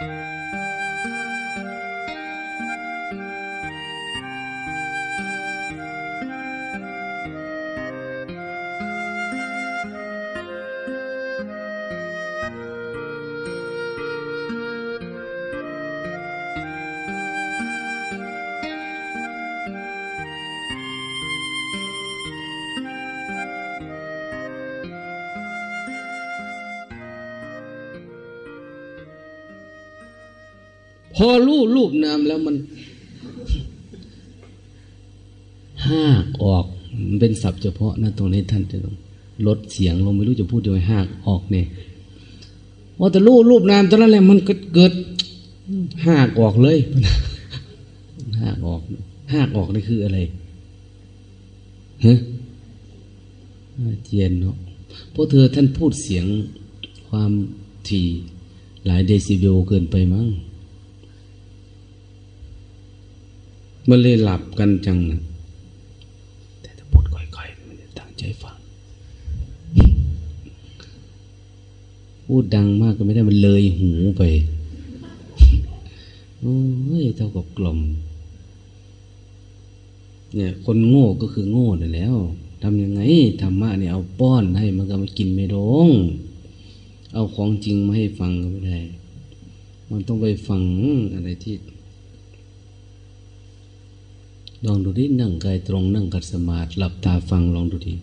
พ อรูปรูปนามแล้วมันห้าออกมันเป็นศัพท์เฉพาะนะตรงนี้ท่านจะต้องลดเสียงลงไม่รู้จะพูดยังไงห้าออกเนี่ยว่าแต่รูปรูปนามตอนนั้นแหละมันเกิดห้าออกเลยห้าออกห้าออกนี่คืออะไรฮะเจียนเนาะเพราะเธอท่านพูดเสียงความถี่หลายเดซิเบลเกินไปมั้ง มันเลยหลับกันจังนะแต่ถ้าพูดค่อยๆมันจะตั้งใจฟัง พูดดังมากก็ไม่ได้มันเลยหูไปโอ้ยเท่ากับกล่อม เนี่ย คนโง่ก็คือโง่เลยแล้วทำยังไงธรรมะเนี่ยเอาป้อนให้มันก็มากินไม่ลงเอาของจริงมาให้ฟังก็ไม่ได้ มันต้องไปฟังอะไรที่ ลองดูดินั่งกายตรงนั่งกัดสมาธิหลับตาฟังลองดูดิ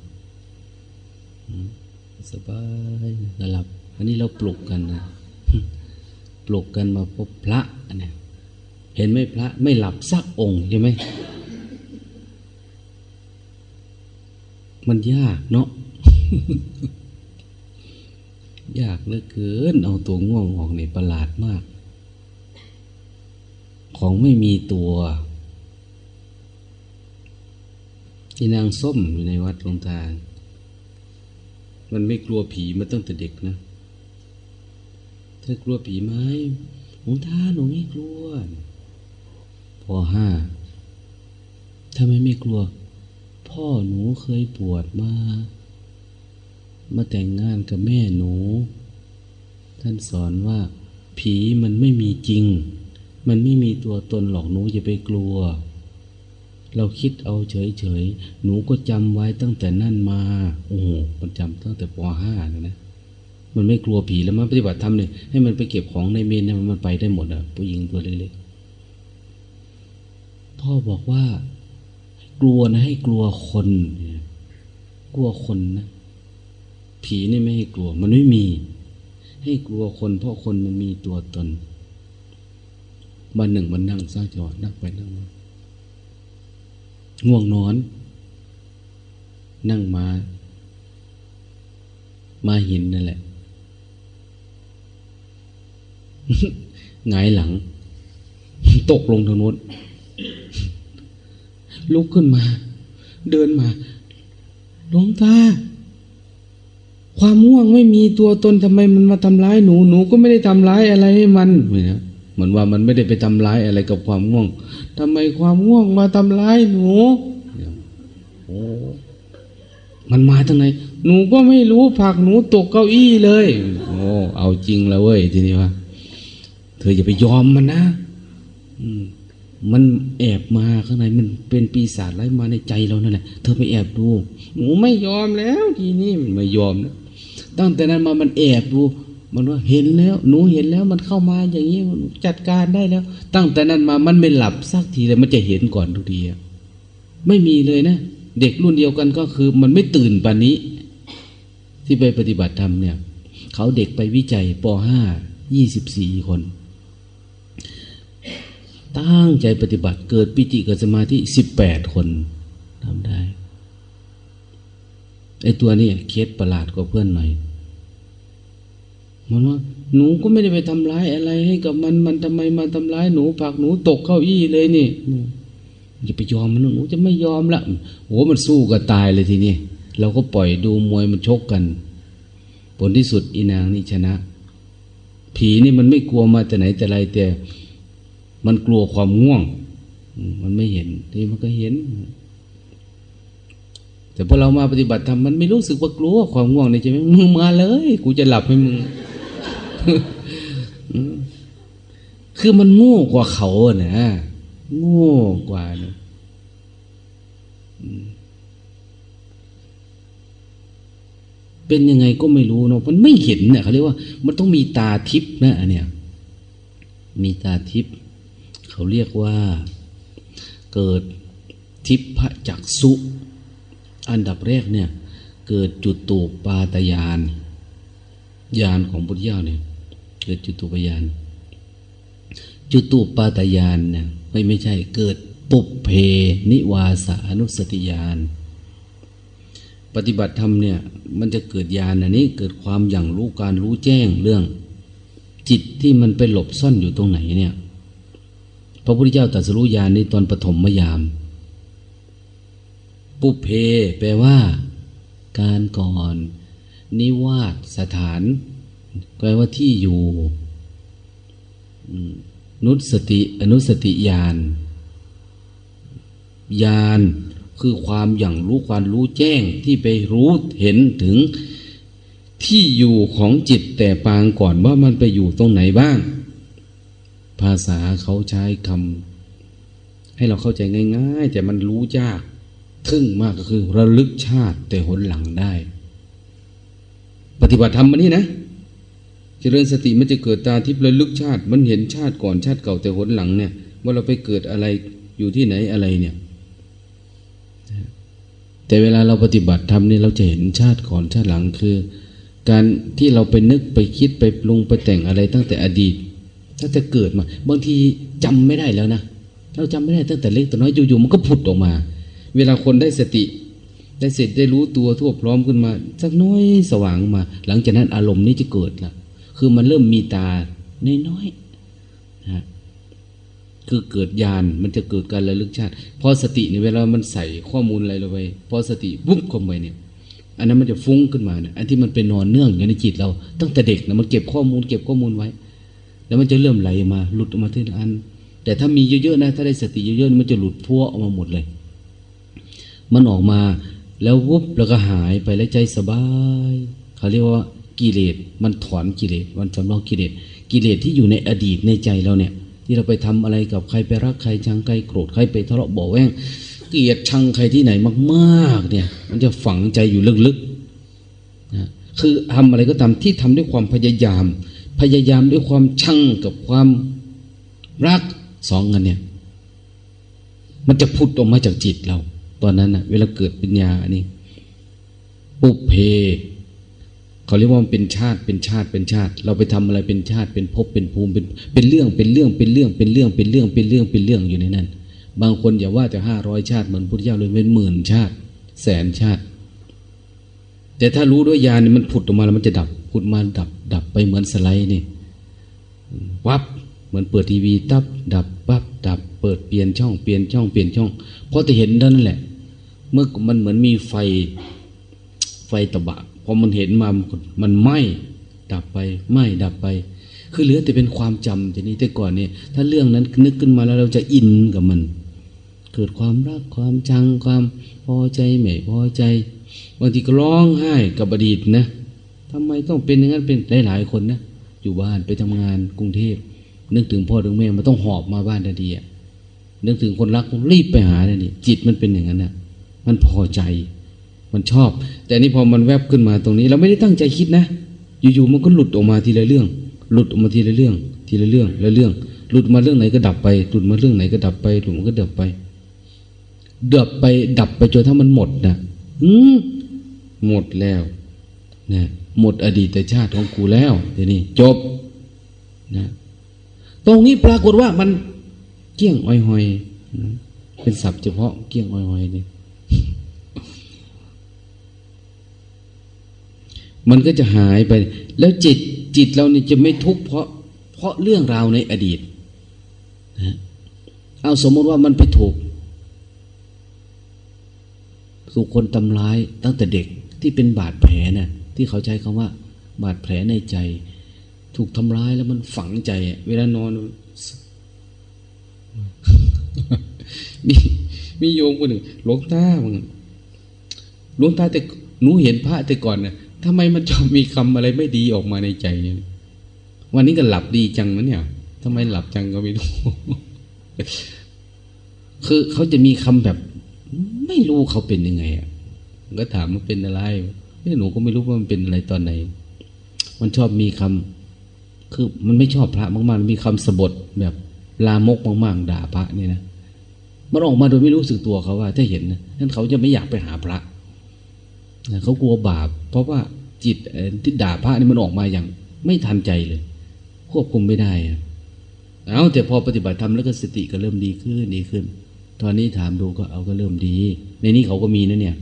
สบายก็หลับ อันนี้เราปลุกกันนะปลุกกันมาพบพระเนี่ยเห็นไหมพระไม่หลับสักองค์ใช่ไหมมันยากเนาะยากเหลือเกิน เอาตัวง่วงออกเนี่ยประหลาดมาก ของไม่มีตัว ที่นางส้มอยู่ในวัดหลวงตา มันไม่กลัวผีมาตั้งแต่เด็กนะ เธอกลัวผีไหมหลวงตาหนูไม่กลัว พอห้าทำไมไม่กลัว พ่อหนูเคยปวดมา มาแต่งงานกับแม่หนู ท่านสอนว่า ผีมันไม่มีจริง มันไม่มีตัวตนหรอกหนูอย่าไปกลัว เราคิดเอาเฉยๆ หนูก็จำไว้ตั้งแต่นั่นมา โอ้โห มันจำตั้งแต่ปห้าเลยนะ มันไม่กลัวผีแล้วมันปฏิบัติธรรมเนี่ยให้มันไปเก็บของในเมนเนี่ยมันไปได้หมดอะ ผู้หญิงตัวเล็กๆ พ่อบอกว่า กลัวนะให้กลัวคน กลัวคนนะ ผีนี่ไม่ให้กลัว มันไม่มี ให้กลัวคน เพราะคนมันมีตัวตนวันหนึ่งมันนั่งสร้างจังหวะนั่งไปนั่งมา ง่วงนอน นั่งมา มาหินนั่นแหละหงายหลัง ตกลงทางโน้นลุกขึ้นมา เดินมาหลวงตาความง่วงไม่มีตัวตนทำไมมันมาทำร้ายหนู หนูก็ไม่ได้ทำร้ายอะไรให้มันเนี่ย เหมือนว่ามันไม่ได้ไปทำร้ายอะไรกับความง่วงทำไมความง่วงมาทำร้ายหนูโอ้มันมาทางไหนหนูก็ไม่รู้ผักหนูตกเก้าอี้เลย โอ้เอาจริงแล้วเว้ยทีนี้ว่า เธออย่าไปยอมมันนะมันแอบมาข้างในมันเป็นปีศาจไร้มาในใจเรานั่นแหละเธอไปแอบดูหนูไม่ยอมแล้วทีนี้มันไม่ยอมนะตั้งแต่นั้นมามันแอบดู มันว่าเห็นแล้ว หนูเห็นแล้วมันเข้ามาอย่างนี้จัดการได้แล้ว ตั้งแต่นั้นมามันไม่หลับสักทีเลยมันจะเห็นก่อนทุกทีไม่มีเลยนะ เด็กรุ่นเดียวกันก็คือ มันไม่ตื่นปานนี้ ที่ไปปฏิบัติธรรมเนี่ย เขาเด็กไปวิจัยป .5 ยี่สิบสี่คน ตั้งใจปฏิบัติเกิดปิติเกิดสมาธิสิบแปดคนทำได้ไอตัวนี้เคสประหลาดกว่าเพื่อนหน่อย มันว่าหนูก็ไม่ได้ไปทำร้ายอะไรให้กับมันมันทำไมมาทำร้ายหนูผักหนูตกเข้าอี้เลยนี่อย่าไปยอมมันหนูจะไม่ยอมละโอ้มันสู้กันตายเลยทีนี้เราก็ปล่อยดูมวยมันชกกัน ผลที่สุดอีนางนี่ชนะ ผีนี่มันไม่กลัวมาแต่ไหนแต่ไรแต่ มันกลัวความง่วง มันไม่เห็นที่มันก็เห็น แต่พอเรามาปฏิบัติธรรมมันไม่รู้สึกว่ากลัวความง่วงเลยในใจมึงมาเลย กูจะหลับให้มึง คือมันโง่กว่าเขาเนะโง่กว่านะเป็นยังไงก็ไม่รู้เนาะมันไม่เห็นเนี่ยเขาเรียกว่า มันต้องมีตาทิพย์นะเนี้ยมีตาทิพย์เขาเรียกว่าเกิดทิพพจักสุ อันดับแรกเนี่ย เกิดจุดตูปาตยานยานของพุทธเจ้าเนี่ย เกิดจุดตูปยานจุดตูปาตยานเนี่ยไม่ไม่ใช่เกิดปุบเพนิวาสานุสติยานปฏิบัติธรรมเนี่ยมันจะเกิดญาณอันนี้เกิดความอย่างรู้การรู้แจ้งเรื่อง จิตที่มันไปหลบซ่อนอยู่ตรงไหนเนี่ย พระพุทธเจ้าตรัสรู้ญาณในตอนปฐมยาม ปุเพ แปลว่า การก่อน นิวาสสถาน แปลว่าที่อยู่นุสติอนุสติญาณญาณคือความอย่างรู้ความรู้แจ้งที่ไปรู้เห็นถึงที่อยู่ของจิตแต่ปางก่อนว่ามันไปอยู่ตรงไหนบ้าง ภาษาเขาใช้คำให้เราเข้าใจง่าย ๆ แต่มันรู้ยากทึ่งมากก็คือ ระลึกชาติแต่หนหลังได้ ปฏิบัติธรรมมันนี่นะ เจริญสติมันจะเกิดตาทิพย์ระลึกชาติ มันเห็นชาติก่อนชาติเก่าแต่หนหลังเนี่ย ว่าเราไปเกิดอะไรอยู่ที่ไหนอะไรเนี่ย แต่เวลาเราปฏิบัติธรรมนี่เราจะเห็นชาติก่อนชาติหลังคือ การที่เราไปนึกไปคิดไปปรุงไปแต่งอะไรตั้งแต่อดีต ถ้าจะเกิดมา บางทีจำไม่ได้แล้วนะเราจำไม่ได้ตั้งแต่เล็กแต่น้อยอยู่ๆมันก็ผุดออกมา เวลาคนได้สติได้เสร็จได้รู้ตัวทั่วพร้อมขึ้นมา สักน้อยสว่างมา หลังจากนั้นอารมณ์นี้จะเกิดละ คือมันเริ่มมีตาน้อยๆนะคือเกิดญาณมันจะเกิดการระลึกชาติพอสติในเวลามันใส่ข้อมูลอะไรลงไปพอสติปุ๊บเข้าไปเนี่ย อันนั้นมันจะฟุ้งขึ้นมาเนี่ยอันที่มันเป็นนอนเนื่องอยู่ในจิตเราตั้งแต่เด็กนะมันเก็บข้อมูลเก็บข้อมูลไว้ แล้วมันจะเริ่มไหลมาหลุดออกมาทีละอัน แต่ถ้ามีเยอะๆนะถ้าได้สติเยอะๆมันจะหลุดพัวออกมาหมดเลย มันออกมาแล้ววุบแล้วก็หายไปแล้วใจสบายเขาเรียกว่า กิเลสมันถอนกิเลสมันจำลองกิเลสกิเลสที่อยู่ในอดีตในใจเราเนี่ย ที่เราไปทำอะไรกับใครไปรักใครชังใครโกรธใครไปทะเลาะเบาแวงเกลียดชังใครที่ไหนมากๆ เนี่ย มันจะฝังใจอยู่ลึกๆนะคือทำอะไรก็ตามที่ทำด้วยความพยายาม พยายามด้วยความชังกับความรักสองกันเนี่ย มันจะพุดออกมาจากจิตเรา ตอนนั้นนะเวลาเกิดปัญญาอันนี้ปุเพ เขาเรียกว่ามันเป็นชาติเป็นชาติเป็นชาติ เราไปทำอะไรเป็นชาติเป็นภพเป็นภูมิเป็นเป็นเรื่องเป็นเรื่องเป็นเรื่องเป็นเรื่องเป็นเรื่องเป็นเรื่องเป็นเรื่องอยู่ในนั้น บางคนอย่าว่าแต่ห้าร้อยชาติเหมือนพุทธเจ้าเลยเป็นหมื่นชาติ แสนชาติ แต่ถ้ารู้ด้วยญาณนี่มันผุดออกมาแล้วมันจะดับผุดมาดับ ดับไปเหมือนสไลด์นี่วับเหมือนเปิดทีวีตับ ดับวับดับ เปิดเปลี่ยนช่องเปลี่ยนช่องเปลี่ยนช่องเพราะจะเห็นนั่นแหละ เมื่อมันเหมือนมีไฟไฟตะบะ พอมันเห็นมามันไหม้ดับไปไหม้ดับไป คือเหลือแต่เป็นความจำทีนี้แต่ก่อนเนี่ยถ้าเรื่องนั้นนึกขึ้นมาแล้วเราจะอินกับมัน เกิดความรักความชังความพอใจไม่พอใจบางทีก็ร้องไห้กับอดีตนะทำไมต้องเป็นอย่างนั้นเป็นหลายๆคนนะอยู่บ้านไปทำงานกรุงเทพนึกถึงพ่อถึงแม่มันต้องหอบมาบ้านทันทีนึกถึงคนรักรีบไปหาเลยนี่จิตมันเป็นอย่างนั้นนะมันพอใจ มันชอบ แต่นี่พอมันแวบขึ้นมาตรงนี้ เราไม่ได้ตั้งใจคิดนะ อยู่ๆมันก็หลุดออกมาทีละเรื่อง หลุดออกมาทีละเรื่อง ทีละเรื่องละเรื่อง หลุดมาเรื่องไหนก็ดับไป หลุดมาเรื่องไหนก็ดับไป หลุดมันก็ดับไป ดับไป ดับไปจนถ้ามันหมดนะอืมหมดแล้วนะหมดอดีตชาติของกูแล้วทีนี้จบนะตรงนี้ปรากฏว่ามันเกี้ยงอ้อยหอยเป็นศัพท์เฉพาะเกี้ยงอ้อยหอยนี่ มันก็จะหายไป แล้วจิตจิตเราเนี่ยจะไม่ทุกข์เพราะเพราะเรื่องราวในอดีตนะเอาสมมติว่ามันไปถูกถูกคนทำร้ายตั้งแต่เด็กที่เป็นบาดแผลนะ่ะที่เขาใช้คำว่า บาดแผลในใจ ถูกทำร้ายแล้วมันฝังใจ เวลานอนมีมีโยมคนหนึ่งหลวงตาหลวงตาแต่หนูเห็นพระแต่ก่อนเนะ่ย ทำไมมันจะมีคำอะไรไม่ดีออกมาในใจเนี่ย วันนี้ก็หลับดีจังนะเนี่ยทำไมหลับจังก็ไม่รู้ คือเขาจะมีคำแบบ ไม่รู้เขาเป็นยังไงอะก็ถามมันเป็นอะไรหนูก็ไม่รู้ว่ามันเป็นอะไรตอนไหน มันชอบมีคำคือมันไม่ชอบพระมากๆ มีคำสบทแบบลามกมากๆด่าพระนี่นะมันออกมาโดยไม่รู้สึกตัวเขาว่า ถ้าเห็นนะนั้นเขาจะไม่อยากไปหาพระ เขากลัวบาป เพราะว่าจิตที่ด่าพระนี่มันออกมาอย่าง ไม่ทันใจเลย ควบคุมไม่ได้เอาแต่พอปฏิบัติธรรมแล้วก็สติก็เริ่มดีขึ้นดีขึ้น ตอนนี้ถามดูก็เอาก็เริ่มดี ในนี้เขาก็มีนะเนี่ย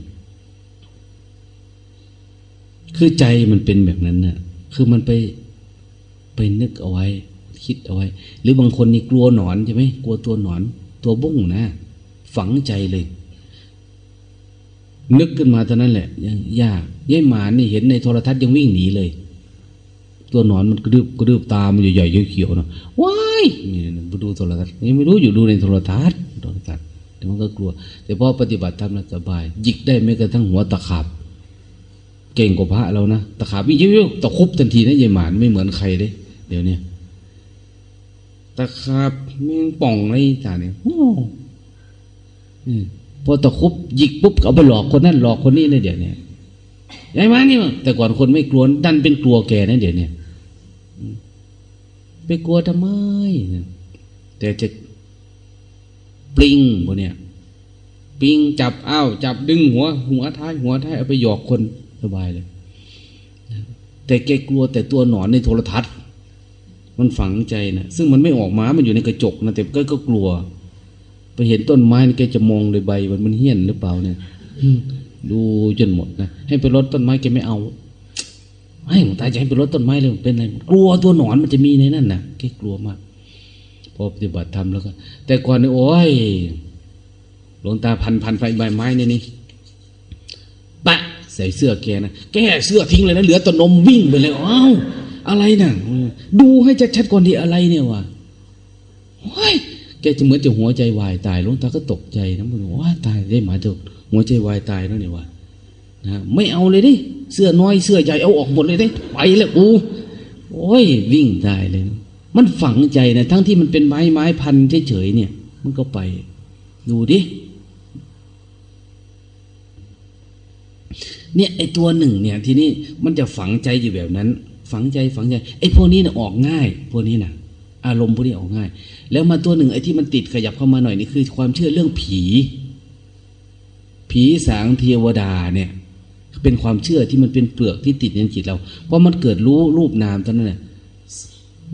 คือใจมันเป็นแบบนั้นนะ่ะ คือมันไปไปนึกเอาไว้ คิดเอาไว้ หรือบางคนนี่กลัวหนอนใช่ไหมกลัวตัวหนอน ตัวบุ้งนะฝังใจเลย นึกขึ้นมาตอนนั้นแหละยังยากย่ายหมานี่เห็นในโทรทัศน์ยังวิ่งหนีเลย ตัวหนอนมันกระดึบกระดึบตามันใหญ่ๆเขียวๆนะว้ายนี่มาดูโทรทัศน์ยังไม่รู้อยู่ดูในโทรทัศน์โทรทัศน์แต่มันก็กลัว แต่พอปฏิบัติทำแล้วสบายยิกได้ไม่กระทั่งหัวตะขาบเก่งกว่าพระเรานะตะขาบวิ่งยิ้วตะคุบทันทีนะยายหมานไม่เหมือนใครเลยเดี๋ยวนี้ตะขาบแมงป่องอะไรต่างเนี่ยโอ้ พอตะคุบยิกปุ๊บเอาไปหลอกคนนั้นหลอกคนนี้เลยเดี๋ยวนี้ยายมานี่แต่ก่อนคนไม่กลัวดันเป็นกลัวแกนะเดี๋ยวนี้ไปกลัวทำไมแต่จะปลิงพวกเนี้ยปิงจับอ้าวจับดึงหัว หัวท้าย หัวท้ายเอาไปหยอกคนสบายเลย แต่แกกลัวแต่ตัวหนอนในโทรทัศน์ มันฝังใจนะซึ่งมันไม่ออกมา มันอยู่ในกระจกนะแต่ก็ก็กลัว ไปเห็นต้นไม้แกจะมองเลยใบมันมันเหี้ยนหรือเปล่าเนี่ยดูจนหมดนะให้ไปรดต้นไม้แกไม่เอาให้หลวงตาจะให้ไปรดต้นไม้เลยเป็นอะไรกลัวตัวหนอนมันจะมีในนั่นนะแกกลัวมากพอปฏิบัติธรรมแล้วก็ แต่ก่อนนี่โอ้ยหลวงตาพันพันไฟใบไม้นี่นี่ปะใส่เสื้อแกนะแกเสื้อทิ้งเลยนะเหลือตัวนมวิ่งไปเลยอ้าวอะไรนะ่ะดูให้ชัดๆก่อนดีอะไรเนี่ยวะโอ้ย กจะเหมือนจะหัวใจวายตายหลวงตาก็ตกใจนะมันว่าตายได้หมาเถอะหัวใจวายตายแล้วเนี่ยวะนะไม่เอาเลยดิเสื้อน้อยเสื้อใหญ่เอาออกหมดเลยดิไปแล้วอูโอ้ยวิ่งตายเลยนะมันฝังใจนะทั้งที่มันเป็นไม้ไม้พันเฉยๆเนี่ย มันก็ไป ดูดิเนี่ยไอตัวหนึ่งเนี่ย ทีนี้มันจะฝังใจอยู่แบบนั้น ฝังใจฝังใจไอพวกนี้นะออกง่าย พวกนี้นะ อารมณ์พวกนี้ออกง่าย แล้วมาตัวหนึ่งไอ้ที่มันติดขยับเข้ามาหน่อยนี่คือ ความเชื่อเรื่องผี ผีสางเทวดาเนี่ย เป็นความเชื่อที่มันเป็นเปลือกที่ติดในจิตเราเพราะมันเกิดรู้รูปนามตอนนั้นเนี่ย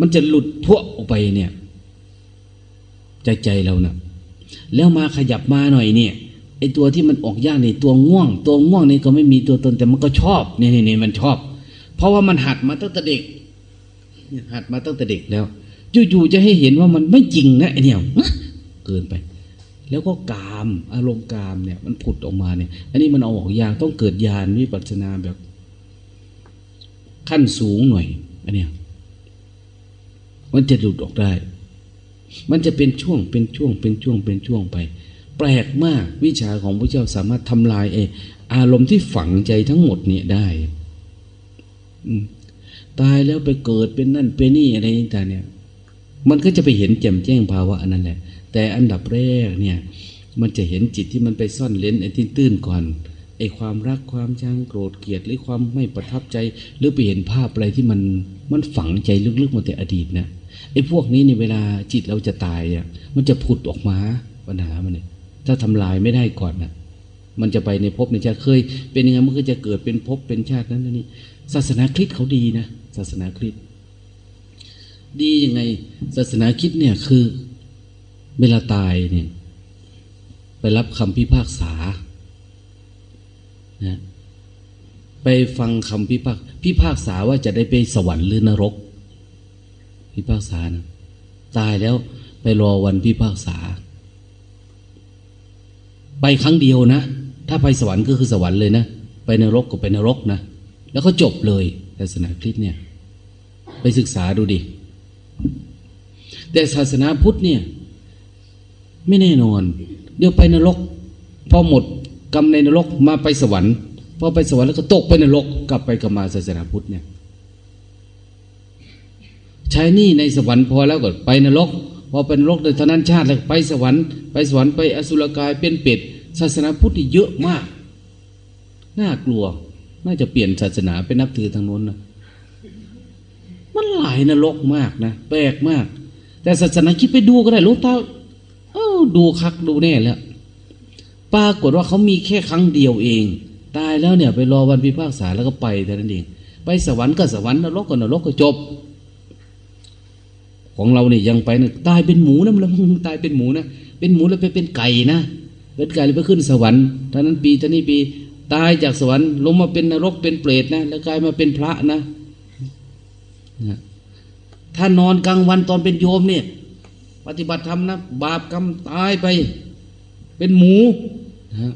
มันจะหลุดพวกออกไปเนี่ยใจใจเรานะ่ะแล้วมาขยับมาหน่อยเนี่ยไอตัวที่มันออกยากนี่ตัวง่วง ตัวง่วงนี่ก็ไม่มีตัวตนแต่มันก็ชอบเนี่นี่นี่มันชอบ เพราะว่ามันหัดมาตั้งแต่เด็กหัดมาตั้งแต่เด็กแล้ว อยู่ๆจะให้เห็นว่ามันไม่จริงนะไอเนี่ยเกินไป แล้วก็กามอารมณ์กามเนี่ย มันผุดออกมาเนี่ย อันนี้มันเอาออกยากต้องเกิดญาณวิปัสสนาแบบ ขั้นสูงหน่อยอันเนี้ยมันจะหลุดออกได้ มันจะเป็นช่วงเป็นช่วง เป็นช่วงเป็นช่วงไป แปลกมากวิชาของพระเจ้าสามารถทำลายเออารมณ์ที่ฝังใจทั้งหมดเนี่ยได้ตายแล้วไปเกิดเป็นนั่นเป็นนี่อะไรต่างเนี่ย มันก็จะไปเห็นแจ่มแจ้งภาวะอันนั้นแหละ แต่อันดับแรกเนี่ย มันจะเห็นจิตที่มันไปซ่อนเลนไอ้ที่ตื้นก่อนไอ้ความรักความชังโกรธเกลียดหรือความไม่ประทับใจ หรือไปเห็นภาพอะไรที่มันมันฝังใจลึกๆมาแต่อดีตนะไอ้พวกนี้ในเวลาจิตเราจะตายอะมันจะผุดออกมาปัญหามันเนี่ยถ้าทำลายไม่ได้ก่อนนะมันจะไปในภพในชาติเคย เป็นยังไงมันก็จะเกิดเป็นภพเป็นชาตินั้นนี่ศาสนาคริสต์เขาดีนะศาสนาคริสต์ ดียังไง ศาสนาคริสต์เนี่ยคือ เวลาตายเนี่ย ไปรับคำพิพากษานะไปฟังคำพิพากพิพากษาว่าจะได้ไปสวรรค์หรือนรก พิพากษานะตายแล้วไปรอวันพิพากษา ไปครั้งเดียวนะ ถ้าไปสวรรค์ก็คือสวรรค์เลยนะ ไปนรกก็ไปนรกนะ แล้วก็จบเลยศาสนาคริสต์เนี่ย ไปศึกษาดูดิ แต่ศาสนาพุทธเนี่ย ไม่แน่นอน เดี๋ยวไปนรก พอหมดกรรมในนรกมาไปสวรรค์พอไปสวรรค์แล้วก็ตกไปนรก กลับไปกลับมาศาสนาพุทธเนี่ยใช้นี่ในสวรรค์พอแล้วก็ไปนรกพอเป็นนรกเท่านั้นชาติแล้วไปสวรรค์ไปสวรรค์ไปอสุรกายเป็นเป็ดศาสนาพุทธเยอะมาก น่ากลัว น่าจะเปลี่ยนศาสนาเป็นนับถือทางโน้นนะ มันหลายนรกมากนะแปลกมาก แต่ศาสนาคิดไปดูก็ได้ลูกตาเออดูคักดูแน่แล้วปรากฏว่าเขามีแค่ครั้งเดียวเอง ตายแล้วเนี่ย ไปรอวันพิพากษาแล้วก็ไปแต่นั้นเอง ไปสวรรค์ก็สวรรค์นรกก็นรกก็จบ ของเราเนี่ยยังไปนะตายเป็นหมูนะมันตายเป็นหมูนะเป็นหมูแล้วไปเป็นไก่นะเป็นไก่แล้วไปขึ้นสวรรค์ท่านั้นปีท่านี้ปี ตายจากสวรรค์ลงมาเป็นนรกเป็นเปรตนะ แล้วกลายมาเป็นพระนะนะ ถ้านอนกลางวันตอนเป็นโยมเนี่ย ปฏิบัติธรรมนะบาปกรรมตายไป เป็นหมูนะ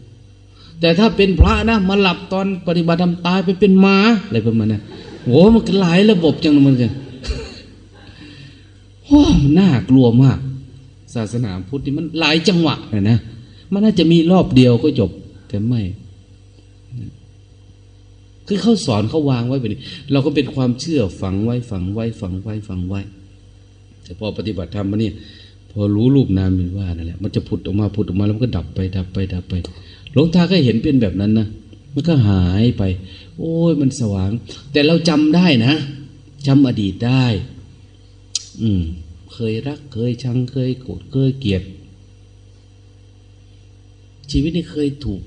แต่ถ้าเป็นพระนะมาหลับตอนปฏิบัติธรรมตายไปเป็นหมาอะไรประมาณนั้นโอ้มันหลายระบบจังเลยมันกันโอ้น่ากลัวมาก ศาสนาพุทธนี่มันหลายจังหวะนะนะมันน่าจะมีรอบเดียวก็จบ แต่ไม่ คือเขาสอนเขาวางไว้แบบนี้ เราก็เป็นความเชื่อฝังไว้ฝังไว้ฝังไว้ฝังไว้ แต่พอปฏิบัติธรรมมาเนี่ยพอรู้รูปนามเป็นว่านั่นแหละมันจะผุดออกมาผุดออกมาแล้วมันก็ดับไปดับไปดับไปหลวงตาก็เห็นเป็นแบบนั้นนะมันก็หายไป โอ้ยมันสว่าง แต่เราจำได้นะจำอดีตได้ อืม เคยรัก เคยชังเคยโกรธเคยเกลียดชีวิตนี้เคยถูก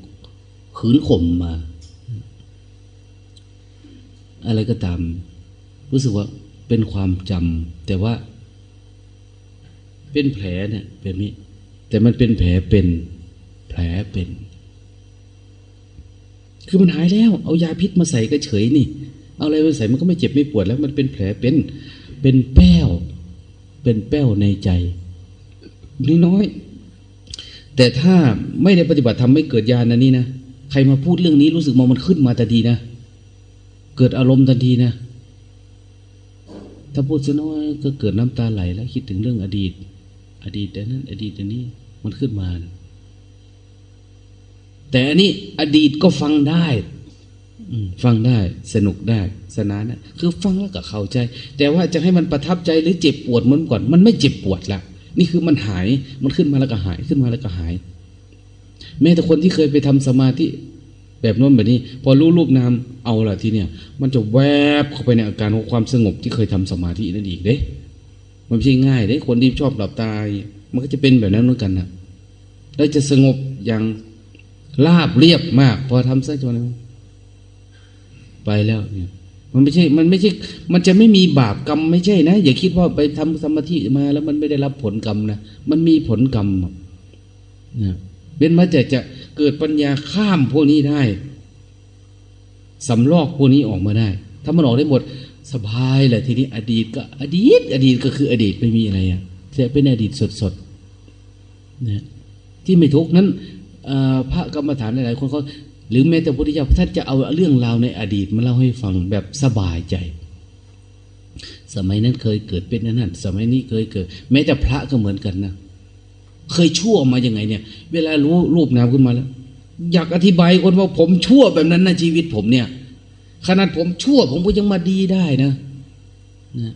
ขืนข่มมา อะไรก็ตาม รู้สึกว่าเป็นความจำแต่ว่า เป็นแผลเนี่ยแบบนี้ แต่มันเป็นแผลเป็น แผลเป็น คือมันหายแล้ว เอายาพิษมาใส่ก็เฉยนี่ เอาอะไรมาใส่มันก็ไม่เจ็บไม่ปวดแล้ว มันเป็นแผลเป็น เป็นแป้ว เป็นแป้วในใจนิดน้อยแต่ถ้าไม่ได้ปฏิบัติทำไม่เกิดญาณนะนี่นะ ใครมาพูดเรื่องนี้รู้สึกมองมันขึ้นมาแต่ดีนะ เกิดอารมณ์ทันทีนะ ถ้าพูดซะน้อยก็เกิดน้ำตาไหลแล้ว คิดถึงเรื่องอดีต อดีตแต่นั้น อดีตแต่นี้มันขึ้นมา แต่อันนี้อดีตก็ฟังได้ฟังได้สนุกได้สนานนะคือฟังแล้วก็เข้าใจ แต่ว่าจะให้มันประทับใจหรือเจ็บปวดเหมือนก่อน มันไม่เจ็บปวดละนี่คือมันหายมันขึ้นมาแล้วก็หายขึ้นมาแล้วก็หาย แม้แต่คนที่เคยไปทำสมาธิ แบบโน้นแบบนี้ พอรู้รูปนามเอาละทีเนี้ยมันจะแวบเข้าไปในอาการของความสงบที่เคยทำสมาธินั่นอีกเด้ มันไม่ใช่ง่ายเด้ คนที่ชอบหลับตา มันก็จะเป็นแบบนั้นเหมือนกันนะแล้วจะสงบอย่างราบเรียบมาก พอทำสักตัวนึงไปแล้วเนี่ยมันไม่ใช่ มันไม่ใช่ มันจะไม่มีบาปกรรมไม่ใช่นะ อย่าคิดว่าไปทำสมาธิมาแล้วมันไม่ได้รับผลกรรมนะ มันมีผลกรรมนะเป็นมาแต่จะ เกิดปัญญาข้ามพวกนี้ได้สำลอกพวกนี้ออกมาได้ ถ้ามันออกได้หมดสบายแหละทีนี้อดีตก็อดีต อดีตก็คืออดีตไม่มีอะไรอะแต่เป็นอดีตสดๆนะที่ไม่ทุกนั้นพระกรรมฐานหลายๆคนเขาหรือแม้แต่พระพุทธเจ้าท่านจะเอาเรื่องราวในอดีตมาเล่าให้ฟังแบบสบายใจ สมัยนั้นเคยเกิดเป็นนั้นสมัยนี้เคยเกิด แม้แต่พระก็เหมือนกันนะ เคยชั่วมาอย่างไงเนี่ย เวลารู้รูปนามขึ้นมาแล้ว อยากอธิบายคนว่าผมชั่วแบบนั้นนะชีวิตผมเนี่ย ขนาดผมชั่ว ผมก็ยังมาดีได้นะนะ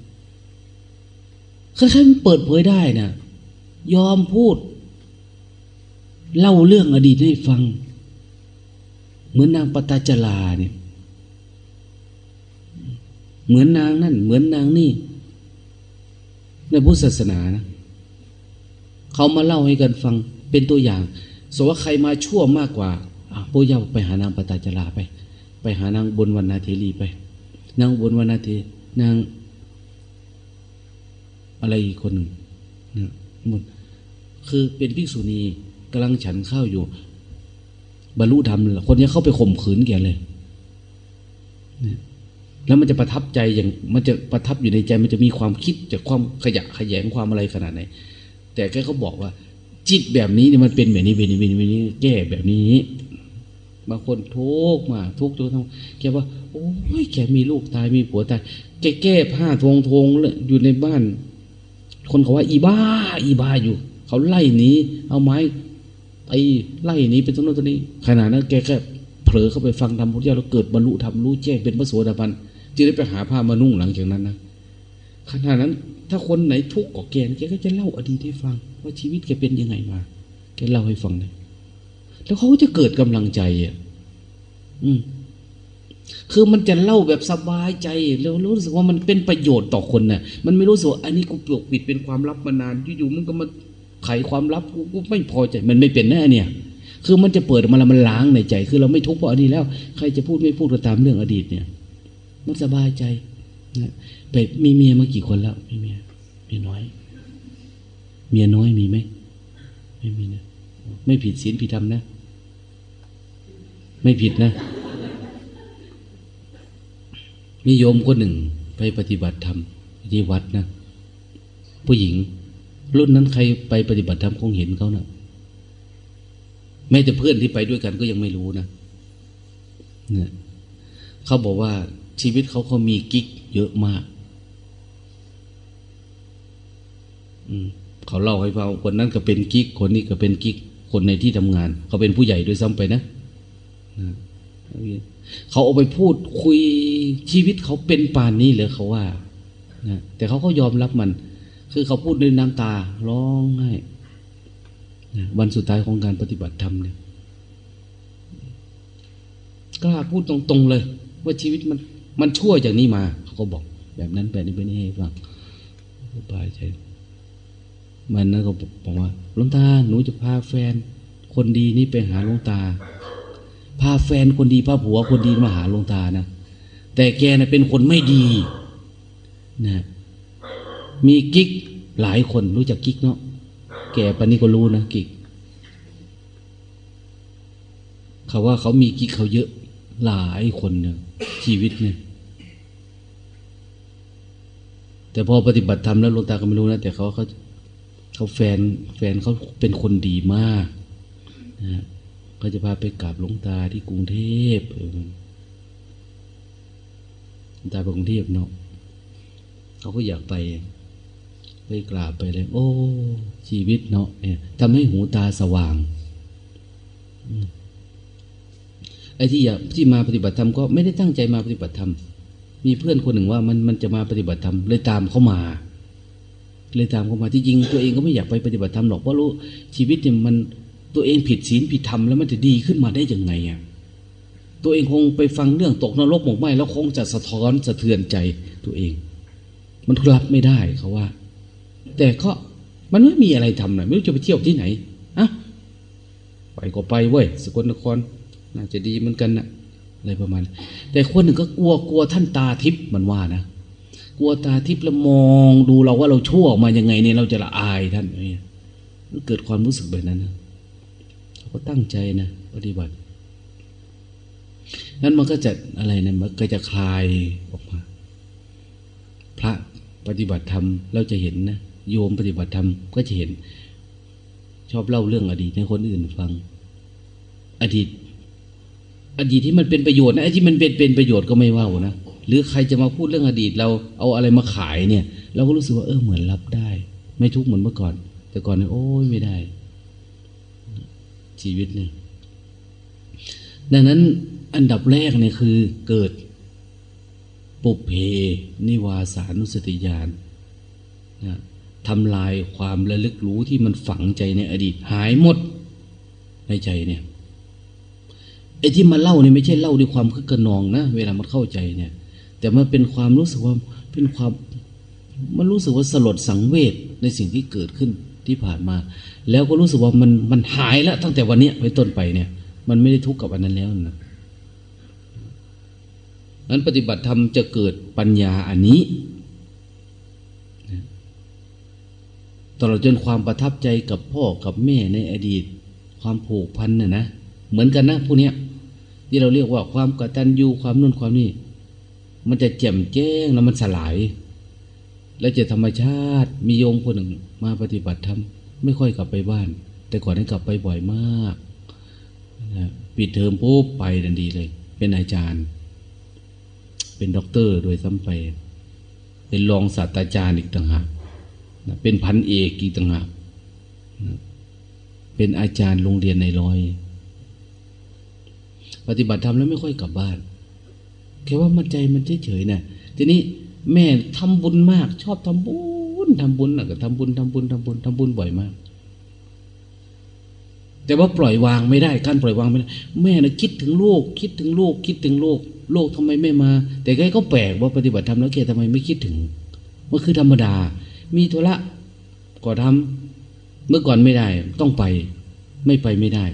ใครๆมันเปิดเผยได้นะยอมพูด เล่าเรื่องอดีตให้ฟัง เหมือนนางปตาจลาเนี่ย เหมือนนางนั่น เหมือนนางนี่ ในพุทธศาสนานะ เขามาเล่าให้กันฟังเป็นตัวอย่างสว่าใครมาชั่วมากกว่าพวกเยาไปหานางปตาจลาไป ไปหานางบนวันนาเทลีไป นางบนวันนาเทนางอะไรอีกคนหนึ่งนะหมดคือเป็นภิกษุณีกำลังฉันข้าวอยู่ บรรลุธรรมคนนี้เข้าไปข่มขืนแกเลยแล้วมันจะประทับใจอย่างมันจะประทับอยู่ในใจ มันจะมีความคิดจากความขยะขยงความอะไรขนาดไหน แต่แกเขาบอกว่า จิตแบบนี้เนี่ยมันเป็นแบบนี้เป็นแบบนี้เป็นนี้แก้แบบนี้ บางคนทุกข์มาทุกข์จนทำแกว่าโอ้ยแกมีลูกตายมีผัวตายแกแก้ผ้าทงทงเลยอยู่ในบ้าน คนเขาว่าอีบ้า อีบ้าอยู่ เขาไล่หนีเอาไม้ไอ้ไล่นี้เป็นต้นนู้นตัวนี้ขนาดนั้นแกแค่เผลอเข้าไปฟังธรรมพุทธเจ้าแล้วเกิดบรรลุธรรมรู้แจ้งเป็นพระโสดาบันจึงได้ไปหาผ้ามานุ่งหลังจากนั้นนะขณะนั้น ถ้าคนไหนทุกข์กับแกนแกก็จะเล่าอดีตให้ฟัง ว่าชีวิตแกเป็นยังไงมาแกเล่าให้ฟังเลยแล้วเขาจะเกิดกำลังใจอะ อืม คือมันจะเล่าแบบสบายใจแล้วรู้สึกว่ามันเป็นประโยชน์ต่อคนน่ะ มันไม่รู้สึกว่าอันนี้กูปกปิดเป็นความลับมานานอยู่ๆมันก็มาไขความลับกูกูไม่พอใจ มันไม่เป็นแน่เนี่ย คือมันจะเปิดมาแล้วมันล้างในใจ คือเราไม่ทุกข์เพราะอดีตแล้ว ใครจะพูดไม่พูดก็ตามเรื่องอดีตเนี่ย มันสบายใจนะไปมีเมียมากี่คนแล้วมีเมีย มียน้อย เมียน้อยมีไหมไม่มีนะ ไม่ผิดศีลผิดธรรมนะ ไม่ผิดนะ มีโยมคนหนึ่งไปปฏิบัติธรรมที่วัดนะผู้หญิง รุ่นนั้นใครไปปฏิบัติธรรมคงเห็นเขานะแม้แต่เพื่อนที่ไปด้วยกันก็ยังไม่รู้นะเนี่ยเขาบอกว่าชีวิตเขาเขามีกิ๊กเยอะมาก อืม เขาเล่าให้ฟังคนนั้นก็เป็นกิ๊กคนนี้ก็เป็นกิ๊กคนในที่ทำงาน เขาเป็นผู้ใหญ่ด้วยซ้ำไปนะเขาเอาไปพูดคุยชีวิตเขาเป็นป่านนี้เลยเขาว่านะแต่เขาก็ยอมรับมัน คือเขาพูดด้วยน้ำตาร้องไห้นะวันสุดท้ายของการปฏิบัติธรรมเนี่ยกล้าพูดตรงๆเลย ว่าชีวิตมันมันชั่วจากนี้มา เขาก็บอก แบบนั้นแบบนี้เป็นให้ฟังสบายใจ มันนะก็บอกว่าหลวงตาหนูจะพาแฟน คนดีนี่ไปหาหลวงตา พาแฟนคนดีพาผัวคนดีมาหาหลวงตานะแต่แกนะเป็นคนไม่ดีนะมีกิ๊กหลายคนรู้จักกิ๊กเนาะแกปนนี้ก็รู้นะกิ๊กเขาว่าเขามีกิ๊กเขาเยอะหลายคนเนี่ยชีวิตเนี่ยแต่พอปฏิบัติธรรมแล้วลงตาก็ไม่รู้นะแต่เขาเขา เขาแฟนแฟนเขาเป็นคนดีมากนะเขาจะพาไปกราบหลวงตาที่กรุงเทพหลวงตาไปกรุงเทพเนาะเขาก็อยากไป ไปกราบไปเลย โอ้ ชีวิตเนาะเนี่ยทำให้หูตาสว่างไอ้ที่อยากที่มาปฏิบัติธรรมก็ไม่ได้ตั้งใจมาปฏิบัติธรรมมีเพื่อนคนหนึ่งว่ามันมันจะมาปฏิบัติธรรมเลยตามเขามา เลยตามเขามาที่จริงตัวเองก็ไม่อยากไปปฏิบัติธรรมหรอกเพราะรู้ชีวิตเนี่ยมันตัวเองผิดศีลผิดธรรมแล้วมันจะดีขึ้นมาได้ยังไงอะตัวเองคงไปฟังเรื่องตกนรกหมกไหมแล้วคงจะสะท้อนสะเทือนใจตัวเอง มันรับไม่ได้เขาว่า แต่ก็มันไม่มีอะไรทำนะไม่รู้จะไปเที่ยวที่ไหนอะไปก็ไปเว้ยสกลนคร น่าจะดีเหมือนกันนะอะไรประมาณ แต่คนหนึ่งก็กลัวกลัวท่านตาทิพย์มันว่านะ กลัวตาทิพย์แล้วมองดูเราว่าเราชั่วออกมายังไงเนี่ยเราจะละอายท่านเนี่ยมันเกิดความรู้สึกแบบนั้นนะเขาก็ตั้งใจนะปฏิบัติ นั้นมันก็จะอะไรนะมันก็จะคลายออกมา พระปฏิบัติธรรมเราจะเห็นนะโยมปฏิบัติธรรมก็จะเห็น ชอบเล่าเรื่องอดีตให้คนอื่นฟัง อดีต อดีตที่มันเป็นประโยชน์นะไอ้ที่มันเป็นเป็นประโยชน์ก็ไม่ว่านะ หรือใครจะมาพูดเรื่องอดีต เราเอาอะไรมาขายเนี่ย เราก็รู้สึกว่าเออเหมือนรับได้ ไม่ทุกข์เหมือนเมื่อก่อน แต่ก่อนเนี่ยโอ้ยไม่ได้ ชีวิตเนี่ย ดังนั้นอันดับแรกเนี่ยคือเกิดปุเพนิวาสานุสติญาณนะทำลายความระลึกรู้ที่มันฝังใจในอดีตหายหมดในใจเนี่ยไอ้ที่มาเล่าเนี่ยไม่ใช่เล่าด้วยความคึกกระนองนะ เวลามันเข้าใจเนี่ย แต่มันเป็นความรู้สึกว่าเป็นความมันรู้สึกว่าสลดสังเวชในสิ่งที่เกิดขึ้นที่ผ่านมา แล้วก็รู้สึกว่ามันมันหายแล้ว ตั้งแต่วันนี้ไปต้นไปเนี่ย มันไม่ได้ทุกข์กับอันนั้นแล้วนะนั้นปฏิบัติธรรมจะเกิดปัญญาอันนี้ตลอดจนความประทับใจกับพ่อกับแม่ในอดีต ความผูกพันน่ะนะเหมือนกันนะพวกนี้ที่เราเรียกว่าความกตัญญูความนุ่นความนี่ มันจะแจ่มแจ้งแล้วมันสลาย แล้วจะธรรมชาติมีโยมคนหนึ่งมาปฏิบัติธรรมไม่ค่อยกลับไปบ้าน แต่ก่อนนั้นกลับไปบ่อยมากนะปิดเทอมปุ๊บไปทันทีเลย เป็นอาจารย์ เป็นด็อกเตอร์โดยซ้ำไป เป็นรองศาสตราจารย์อีกต่างหากนะเป็นพันเอกอีกต่างหากนะเป็นอาจารย์โรงเรียนในร้อย ปฏิบัติธรรมแล้วไม่ค่อยกลับบ้าน แค่ว่ามันใจมันเฉยๆนะทีนี้แม่ทำบุญมาก ชอบทำบุญทำบุญน่ะก็ทำบุญทำบุญทำบุญทำบุญบ่อยมาก แต่ว่าปล่อยวางไม่ได้การปล่อยวางไม่ได้แม่นะคิดถึงลูกคิดถึงลูกคิดถึงลูกโลกทำไมไม่มา แต่แกก็แปลกว่าปฏิบัติธรรมแล้วแกทำไมไม่คิดถึงมันคือธรรมดา มีธุระก็ทำเมื่อก่อนไม่ได้ ต้องไป ไม่ไปไม่ได้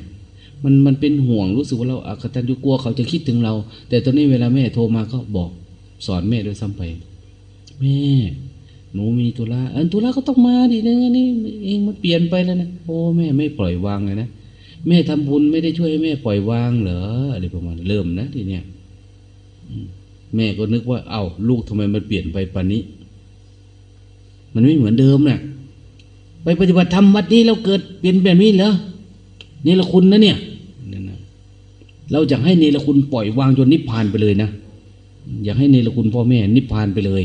มันมันเป็นห่วงรู้สึกว่าเราอากตันยูกลัวเขาจะคิดถึงเรา แต่ตอนนี้เวลาแม่โทรมาก็บอกสอนแม่ด้วยซ้ำไป แม่ หนูมีธุระอันธุระก็ต้องมาดิเนี่ยนี่เองมันเปลี่ยนไปแล้วนะโอ้แม่ไม่ปล่อยวางเลยนะแม่ทำบุญไม่ได้ช่วยให้แม่ปล่อยวางเหรออะไรประมาณเริ่มนะทีเนี้ยแม่ก็นึกว่าเอา้าลูกทำไมมันเปลี่ยนไปปานนี้ มันไม่เหมือนเดิมนะ่ะไปปฏิบัติธรรมวัดนี้เราเกิดเปลี่ยนแบบนี้เหรอนี่ละคุณนะเนี่ย เราอยากให้เนรคุณปล่อยวางจนนิพพานไปเลยนะอยากให้เนรคุณพ่อแม่นิพพานไปเลย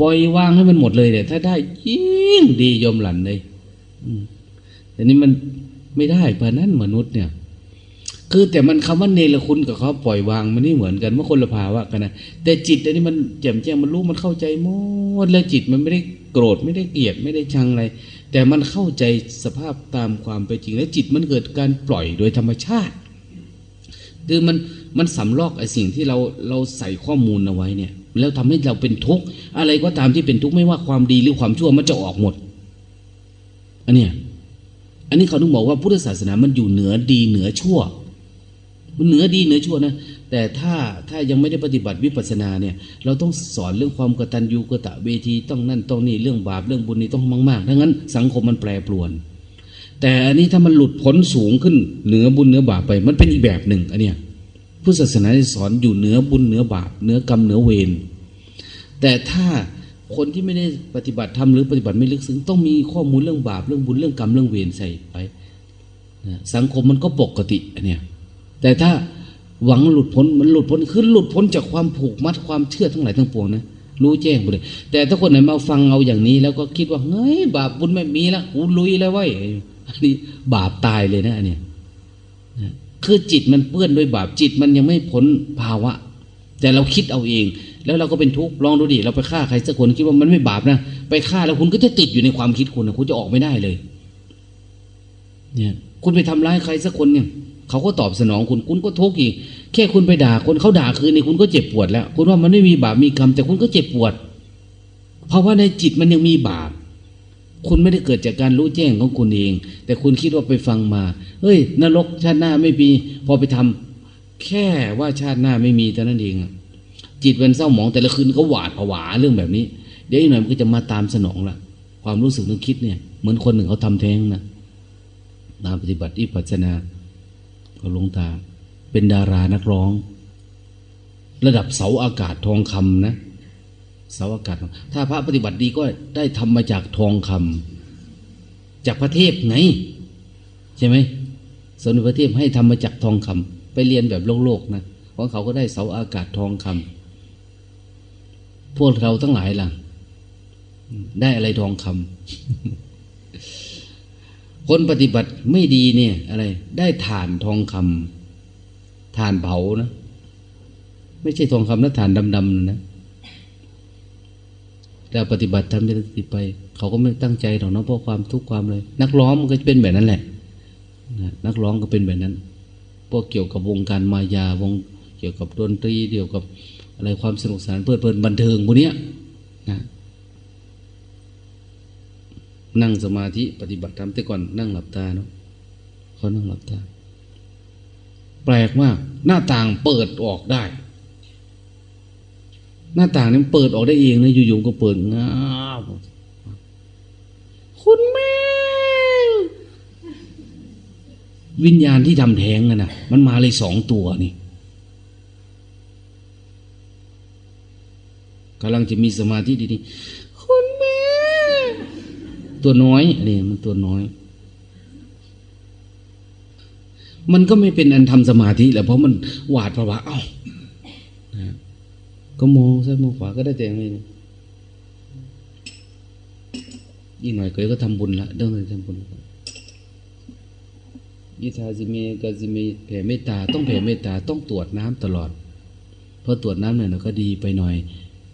ปล่อยวางให้มันหมดเลยเนี่ยถ้าได้ยิ่งดียมหลันเลยแต่นี้มันไม่ได้เพราะนั้นมนุษย์เนี่ย คือแต่มันคำว่าเนรคุณกับเขาปล่อยวางมันไม่เหมือนกันเมื่อคนละภาวะกันนะแต่จิตอันนี้มันแจ่มแจ้งมันรู้มันเข้าใจหมดแล้วจิตมันไม่ได้โกรธไม่ได้เกลียดไม่ได้ชังอะไร แต่มันเข้าใจสภาพตามความเป็นจริง และจิตมันเกิดการปล่อยโดยธรรมชาติ คือมันมันสำลอกไอ้สิ่งที่เราเราใส่ข้อมูลเอาไว้เนี่ย แล้วทำให้เราเป็นทุกข์อะไรก็ตามที่เป็นทุกข์ไม่ว่าความดีหรือความชั่วมันจะออกหมด อันเนี้ยอันนี้เขาต้องบอกว่าพุทธศาสนามันอยู่เหนือดีเหนือชั่ว มันเหนือดีเหนือชั่วนะ แต่ถ้าถ้ายังไม่ได้ปฏิบัติวิปัสสนาเนี่ย เราต้องสอนเรื่องความกตัญญูกตะเวทีต้องนั่นต้องนี่เรื่องบาปเรื่องบุญนี่ต้องมากๆดังนั้นสังคมมันแปรปรวน แต่อันนี้ถ้ามันหลุดพ้นสูงขึ้นเหนือบุญเหนือบาปไป มันเป็นอีกแบบหนึ่งอันเนี้ยพุทธศาสนาสอนอยู่เหนือบุญเหนือบาปเหนือกรรมเหนือเวรแต่ถ้าคนที่ไม่ได้ปฏิบัติทำหรือปฏิบัติไม่ลึกซึ้งต้องมีข้อมูลเรื่องบาปเรื่องบุญเรื่องกรรมเรื่องเวรใส่ไปสังคมมันก็ปกติอันเนี้ยแต่ถ้าหวังหลุดพ้นมันหลุดพ้นคือหลุดพ้นจากความผูกมัดความเชื่อทั้งหลายทั้งปวงนะรู้แจ้งไปเลย แต่ถ้าคนไหนมาฟังเอาอย่างนี้ แล้วก็คิดว่าเฮ้ยบาปบุญไม่มีแล้วกูลุยแล้วไว้ อันนี้บาปตายเลยนะอันเนี้ยคือจิตมันเปื้อนด้วยบาปจิตมันยังไม่พ้นภาวะ แต่เราคิดเอาเอง แล้วเราก็เป็นทุกข์ลองดูดิเราไปฆ่าใครสักคนคิดว่ามันไม่บาปนะไปฆ่าแล้วคุณก็จะติดอยู่ในความคิดคุณนะคุณจะออกไม่ได้เลย เนี่ยคุณไปทำร้ายใครสักคนเนี่ยเขาก็ตอบสนองคุณคุณก็ทุกข์อีกแค่คุณไปด่าคนเขาด่าคืนนี่คุณก็เจ็บปวดแล้ว คุณว่ามันไม่มีบาปมีกรรมแต่คุณก็เจ็บปวด เพราะว่าในจิตมันยังมีบาป คุณไม่ได้เกิดจากการรู้แจ้งของคุณเอง แต่คุณคิดว่าไปฟังมาเฮ้ย นรกชาติหน้าไม่มี พอไปทำแค่ว่าชาติหน้าไม่มีเท่านั้นเองจิตเป็นเศร้าหมองแต่ละคืนก็หวาดผวาเรื่องแบบนี้ เดี๋ยวอีกหน่อยมันก็จะมาตามสนองละความรู้สึกนึกคิดเนี่ย เหมือนคนหนึ่งเขาทำแท้งนะตามปฏิบัติอิปัสนาก็ลงตา เป็นดารานักร้อง ระดับเสาอากาศทองคำนะ สาอากาศถ้าพระปฏิบัติดีก็ได้ทำมาจากทองคำจากพระเทพไง ใช่ไหมสมเด็จพระเทพให้ทำมาจากทองคำไปเรียนแบบโลกโลกนะของเขาก็ได้เสาอากาศทองคำพวกเราทั้งหลายล่ะ ได้อะไรทองคำคนปฏิบัติไม่ดีเนี่ย อะไร ได้ฐานทองคำฐานเผานะ ไม่ใช่ทองคำนะฐานดำๆนะ แต่ปฏิบัติทำจะติดไป เขาก็ไม่ตั้งใจหรอกนะเพราะความทุกข์ความเลย นักร้องมันก็เป็นแบบนั้นแหละนักร้องก็เป็นแบบนั้นพวกเกี่ยวกับวงการมายาวงเกี่ยวกับดนตรีเกี่ยวกับอะไรความสนุกสนานเพลิดเพลินบันเทิงพวกนี้นะนั่งสมาธิปฏิบัติธรรมแต่ก่อนนั่งหลับตาเนาะเขานั่งหลับตา แปลกมาก หน้าต่างเปิดออกได้ หน้าต่างนี้เปิดออกได้เองนะอยู่ๆก็เปิดงาวคุณแม่วิญญาณที่ทำแท้งนะมันมาเลยสองตัวนี่กำลังจะมีสมาธิดีๆคุณแม่ ตัวน้อยนี่มันตัวน้อย มันก็ไม่เป็นอันทำสมาธิแหละเพราะมันหวาดภาวะเอ้า ก็มองซ้ายมองขวาก็ได้แต่อย่างนี้ยิ่หน่อยเคยก็ทำบุญละเรื่องอะไรทำบุญยิทาจิเมกาจิเมแผ่เมตตาต้องแผ่เมตตาต้องตรวจน้ำตลอดเพราะตรวจน้ำเนี่ยเราก็ดีไปหน่อย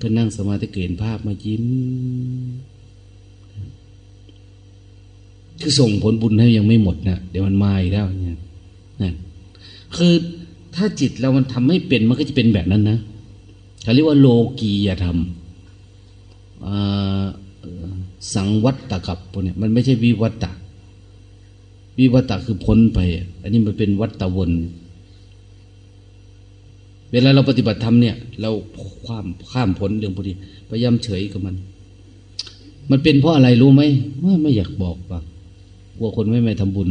ก็นั่งสมาธิเกณฑ์ภาพมายิ้มคือส่งผลบุญให้ยังไม่หมดนะเดี๋ยวมันมาอีกแล้วเนี่ยนั่นคือถ้าจิตเรามันทำไม่เป็นมันก็จะเป็นแบบนั้นนะ เขาเรียกว่าโลกียธรรมสังวัตตะกับพวกนี้มันไม่ใช่วิวัตตะวิวัตตะคือพ้นไป อันนี้มันเป็นวัตตะวน เวลาเราปฏิบัติธรรมเนี่ย เราข้ามข้ามพ้นเรื่องพอดีพยายามเฉยกับมัน มันเป็นเพราะอะไรรู้ไหมไม่ไม่อยากบอกว่ากลัวคนไม่ม่ทำบุญ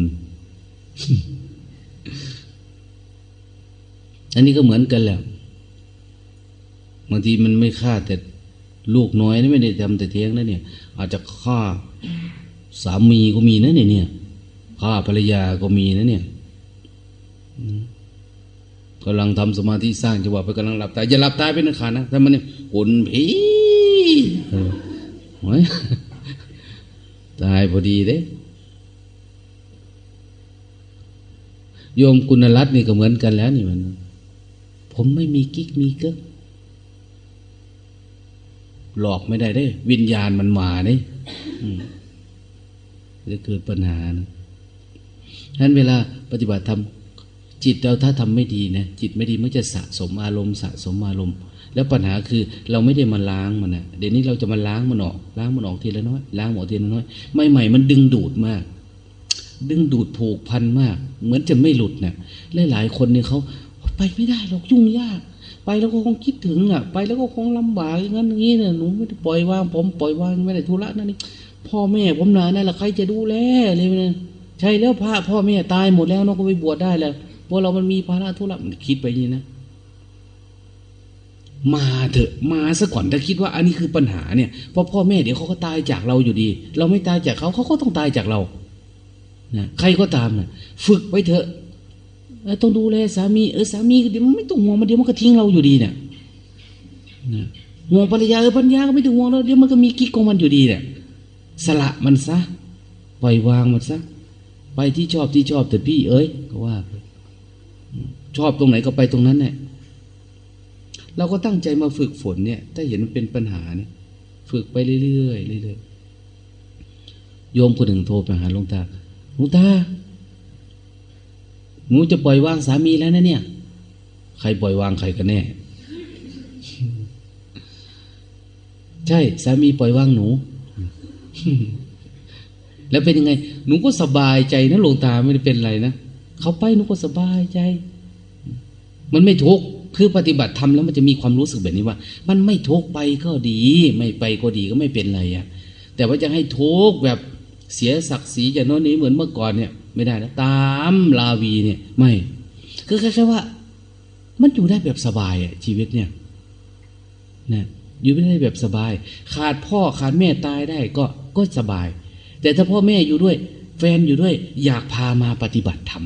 อันนี้ก็เหมือนกันแหละ บางทีมันไม่ฆ่าแต่ลูกน้อยนี่ไม่ได้ทำแต่เทียงนะเนี่ย อาจจะฆ่าสามีก็มีนะเนี่ยเนี่ยฆ่าภรรยาก็มีนะเนี่ยกำลังทำสมาธิสร้างจังหวะไปกำลังหลับตาอย่าหลับตาเป็นขานะถ้ามันเนี่ยหนผีโอ้ยตายพอดีเด้โยมกุณรัตน์นี่ก็เหมือนกันแล้วนี่มัน ผมไม่มีกิ๊กมีเก๊ก หลอกไม่ได้ได้ วิญญาณมันมาเด้จะเกิดปัญหานะฉะนั้นเวลาปฏิบัติธรรมจิตเราถ้าทำไม่ดีนะจิตไม่ดีมันจะสะสมอารมณ์สะสมอารมณ์ แล้วปัญหาคือเราไม่ได้มาล้างมันนะเดี๋ยวนี้เราจะมาล้างมันออก ล้างมันออกทีละน้อยล้างหมดทีละน้อยไม่ใหม่มันดึงดูดมาก ดึงดูดผูกพันมาก เหมือนจะไม่หลุดเนะ่ยหลายๆคนเนี่ยเขาไปไม่ได้หรอกยุ่งยาก ไปแล้วก็คงคิดถึงอะ ไปแล้วก็คงลำบากอย่างนั้นอย่างนี้เนี่ยหนูไม่ได้ปล่อยวางผมปล่อยวางไม่ได้ธุระนั่นนี่พ่อแม่ผมนานั่นแหละใครจะดูแลเลยนะใช่แล้วพระพ่อแม่ตายหมดแล้วน้องก็ไปบวชได้แล้วพวกเรามันมีภาระธุระมันคิดไปอย่างนี้นะมาเถอะมาซะก่อนถ้าคิดว่าอันนี้คือปัญหาเนี่ยเพราะพ่อแม่เดี๋ยวเขาก็ตายจากเราอยู่ดี เราไม่ตายจากเขาเขาก็ต้องตายจากเรานะใครก็ตามนะฝึกไว้เถอะ ต้องดูแลสามีเออสามีเดี๋ยวมันไม่ต้องห่วงมันเดี๋ยวมันก็ทิ้งเราอยู่ดีเนี่ยนะห่วงภรรยาเออภรรยาก็ไม่ต้องห่วงเราเดี๋ยวมันก็มีกิ๊กของมันอยู่ดีเนี่ยสละมันซะปล่อยวางมันซะไปที่ชอบที่ชอบแต่พี่เอ้ยก็ว่าชอบตรงไหนก็ไปตรงนั้นเนี่ยเราก็ตั้งใจมาฝึกฝนเนี่ย ถ้าเห็นมันเป็นปัญหาเนี่ยฝึกไปเรื่อยๆเรื่อยๆโยมคนหนึ่งโทรไปหาหลวงตาหลวงตา หนูจะปล่อยวางสามีแล้วนะเนี่ย ใครปล่อยวางใครกันแน่ ใช่ สามีปล่อยวางหนู แล้วเป็นยังไง หนูก็สบายใจนะหลวงตาไม่ได้เป็นไรนะเขาไปหนูก็สบายใจ มันไม่ทุกข์คือปฏิบัติทำแล้วมันจะมีความรู้สึกแบบนี้ว่า มันไม่ทุกข์ไปก็ดี ไม่ไปก็ดีก็ไม่เป็นไรอะแต่ว่าจะให้ทุกข์แบบเสียศักดิ์ศรีอย่างโน้นนี้เหมือนเมื่อก่อนเนี่ย ไม่ได้นะตามลาวีเนี่ย ไม่คือแค่ว่า มันอยู่ได้แบบสบายอะชีวิตเนี่ยนะอยู่ไม่ได้แบบสบาย ขาดพ่อขาดแม่ตายได้ก็ก็สบาย แต่ถ้าพ่อแม่อยู่ด้วย แฟนอยู่ด้วย อยากพามาปฏิบัติธรรม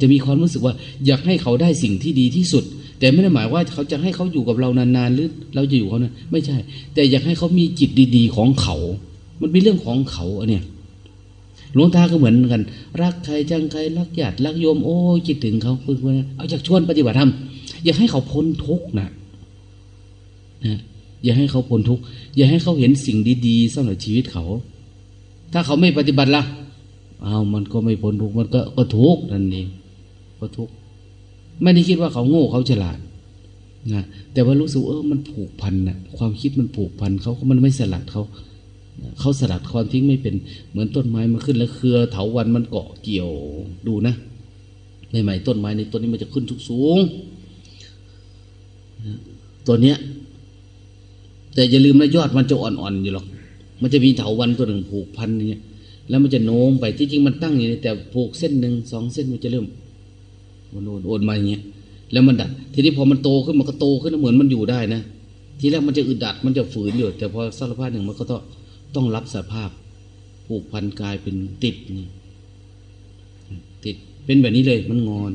จะมีความรู้สึกว่าอยากให้เขาได้สิ่งที่ดีที่สุด แต่ไม่ได้หมายว่าเขาจะให้เขาอยู่กับเรานานๆหรือเราจะอยู่เขานะไม่ใช่ แต่อยากให้เขามีจิตดี ๆ ของเขา มันเป็นเรื่องของเขาเนี่ย หลวงตาก็เหมือนกัน รักใครจังใครรักญาติรักโยมโอ้คิดถึงเขาพึ่งเอาจากชวนปฏิบัติธรรมอยากให้เขาพ้นทุกข์นะนะอย่าให้เขาพ้นทุกข์อย่าให้เขาเห็นสิ่งดีๆสำหรับชีวิตเขา ถ้าเขาไม่ปฏิบัติละเอามันก็ไม่พ้นทุกข์มันก็ก็ทุกข์นั่นเองก็ทุกข์ไม่ได้คิดว่าเขาโง่เขาฉลาดนะแต่ว่ารู้สึกเออมันผูกพันนะความคิดมันผูกพันเขามันไม่สลัดเขา เขาสลัดคอนทิ้งไม่เป็นเหมือนต้นไม้มาขึ้นแล้วเครือเถาวันมันเกาะเกี่ยวดูนะใหม่ๆต้นไม้ในต้นนี้มันจะขึ้นสูงตัวเนี้ย แต่อย่าลืมนะยอดมันจะอ่อนๆอยู่หรอกมันจะมีเถาวันตัวหนึ่งผูกพันอย่างเนี่ยแล้วมันจะโน้มไปที่จริงมันตั้งอยู่แต่ผูกเส้นหนึ่งสองเส้นมันจะเริ่มโอนโอนมาอย่างเงี้ยแล้วมันดัด ทีนี้พอมันโตขึ้นมันก็โตขึ้นเหมือนมันอยู่ได้นะทีแรกมันจะอึดดัดมันจะฝืนอยู่แต่พอสักพักหนึ่งมันก็ต้อง ต้องรับสภาพผูกพันกายเป็นติดนี่ติดเป็นแบบนี้เลยมันงอน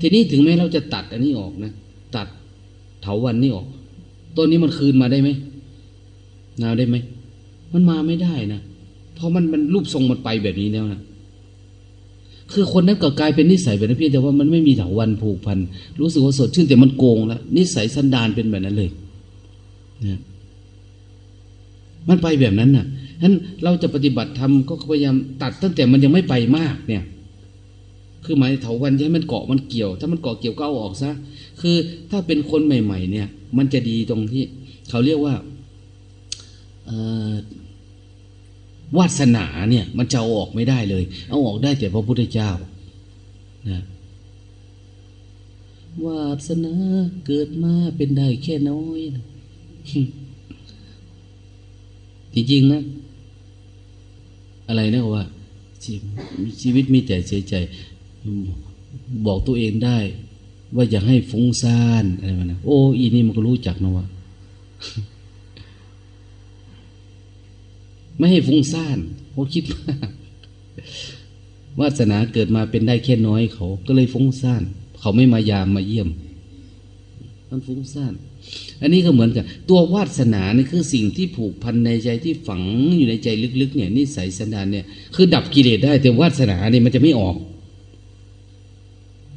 ทีนี้ถึงแม้เราจะตัดอันนี้ออกนะ ตัดเถาวันนี้ออกต้นนี้มันคืนมาได้ไหมนาได้ไหมมันมาไม่ได้นะเพราะมันมันรูปทรงมันไปแบบนี้แล้วนะคือคนนั้นก็กลายเป็นนิสัยแบบนั้นเพียงแต่ว่ามันไม่มีเถาวันผูกพันรู้สึกว่าสดชื่นแต่มันโกงแล้วนิสัยสันดานเป็นแบบนั้นเลยนะ มันไปแบบนั้นน่ะฉะนั้นเราจะปฏิบัติธรรมก็พยายามตัดตั้งแต่มันยังไม่ไปมากเนี่ย คือหมายเถาวันให้มันเกาะมันเกี่ยว ถ้ามันเกาะเกี่ยวก็เอาออกซะ คือถ้าเป็นคนใหม่ ๆ เนี่ย มันจะดีตรงที่ เขาเรียกว่าวาสนาเนี่ย มันจะเอาออกไม่ได้เลย เอาออกได้แต่พระพุทธเจ้านะวาสนาเกิดมาเป็นได้แค่น้อยนะ จริงๆนะ อะไรนะว่าชีวิตมีแต่เสียใจ บอกตัวเองได้ ว่าอย่าให้ฟุ้งซ่านอะไรมันนะโอ้อีนี่มันก็รู้จักนะว่าไม่ให้ฟุ้งซ่านเขาคิดว่าวาสนาเกิดมาเป็นได้แค่น้อยเขา ก็เลยฟุ้งซ่าน เขาไม่มายามมาเยี่ยม มันฟุ้งซ่าน อันนี้ก็เหมือนกันตัววาสนานี่คือสิ่งที่ผูกพันในใจที่ฝังอยู่ในใจลึกๆ เนี่ยนิสัยสันดานเนี่ยคือดับกิเลสได้แต่วาสนาเนี่ยมันจะไม่ออก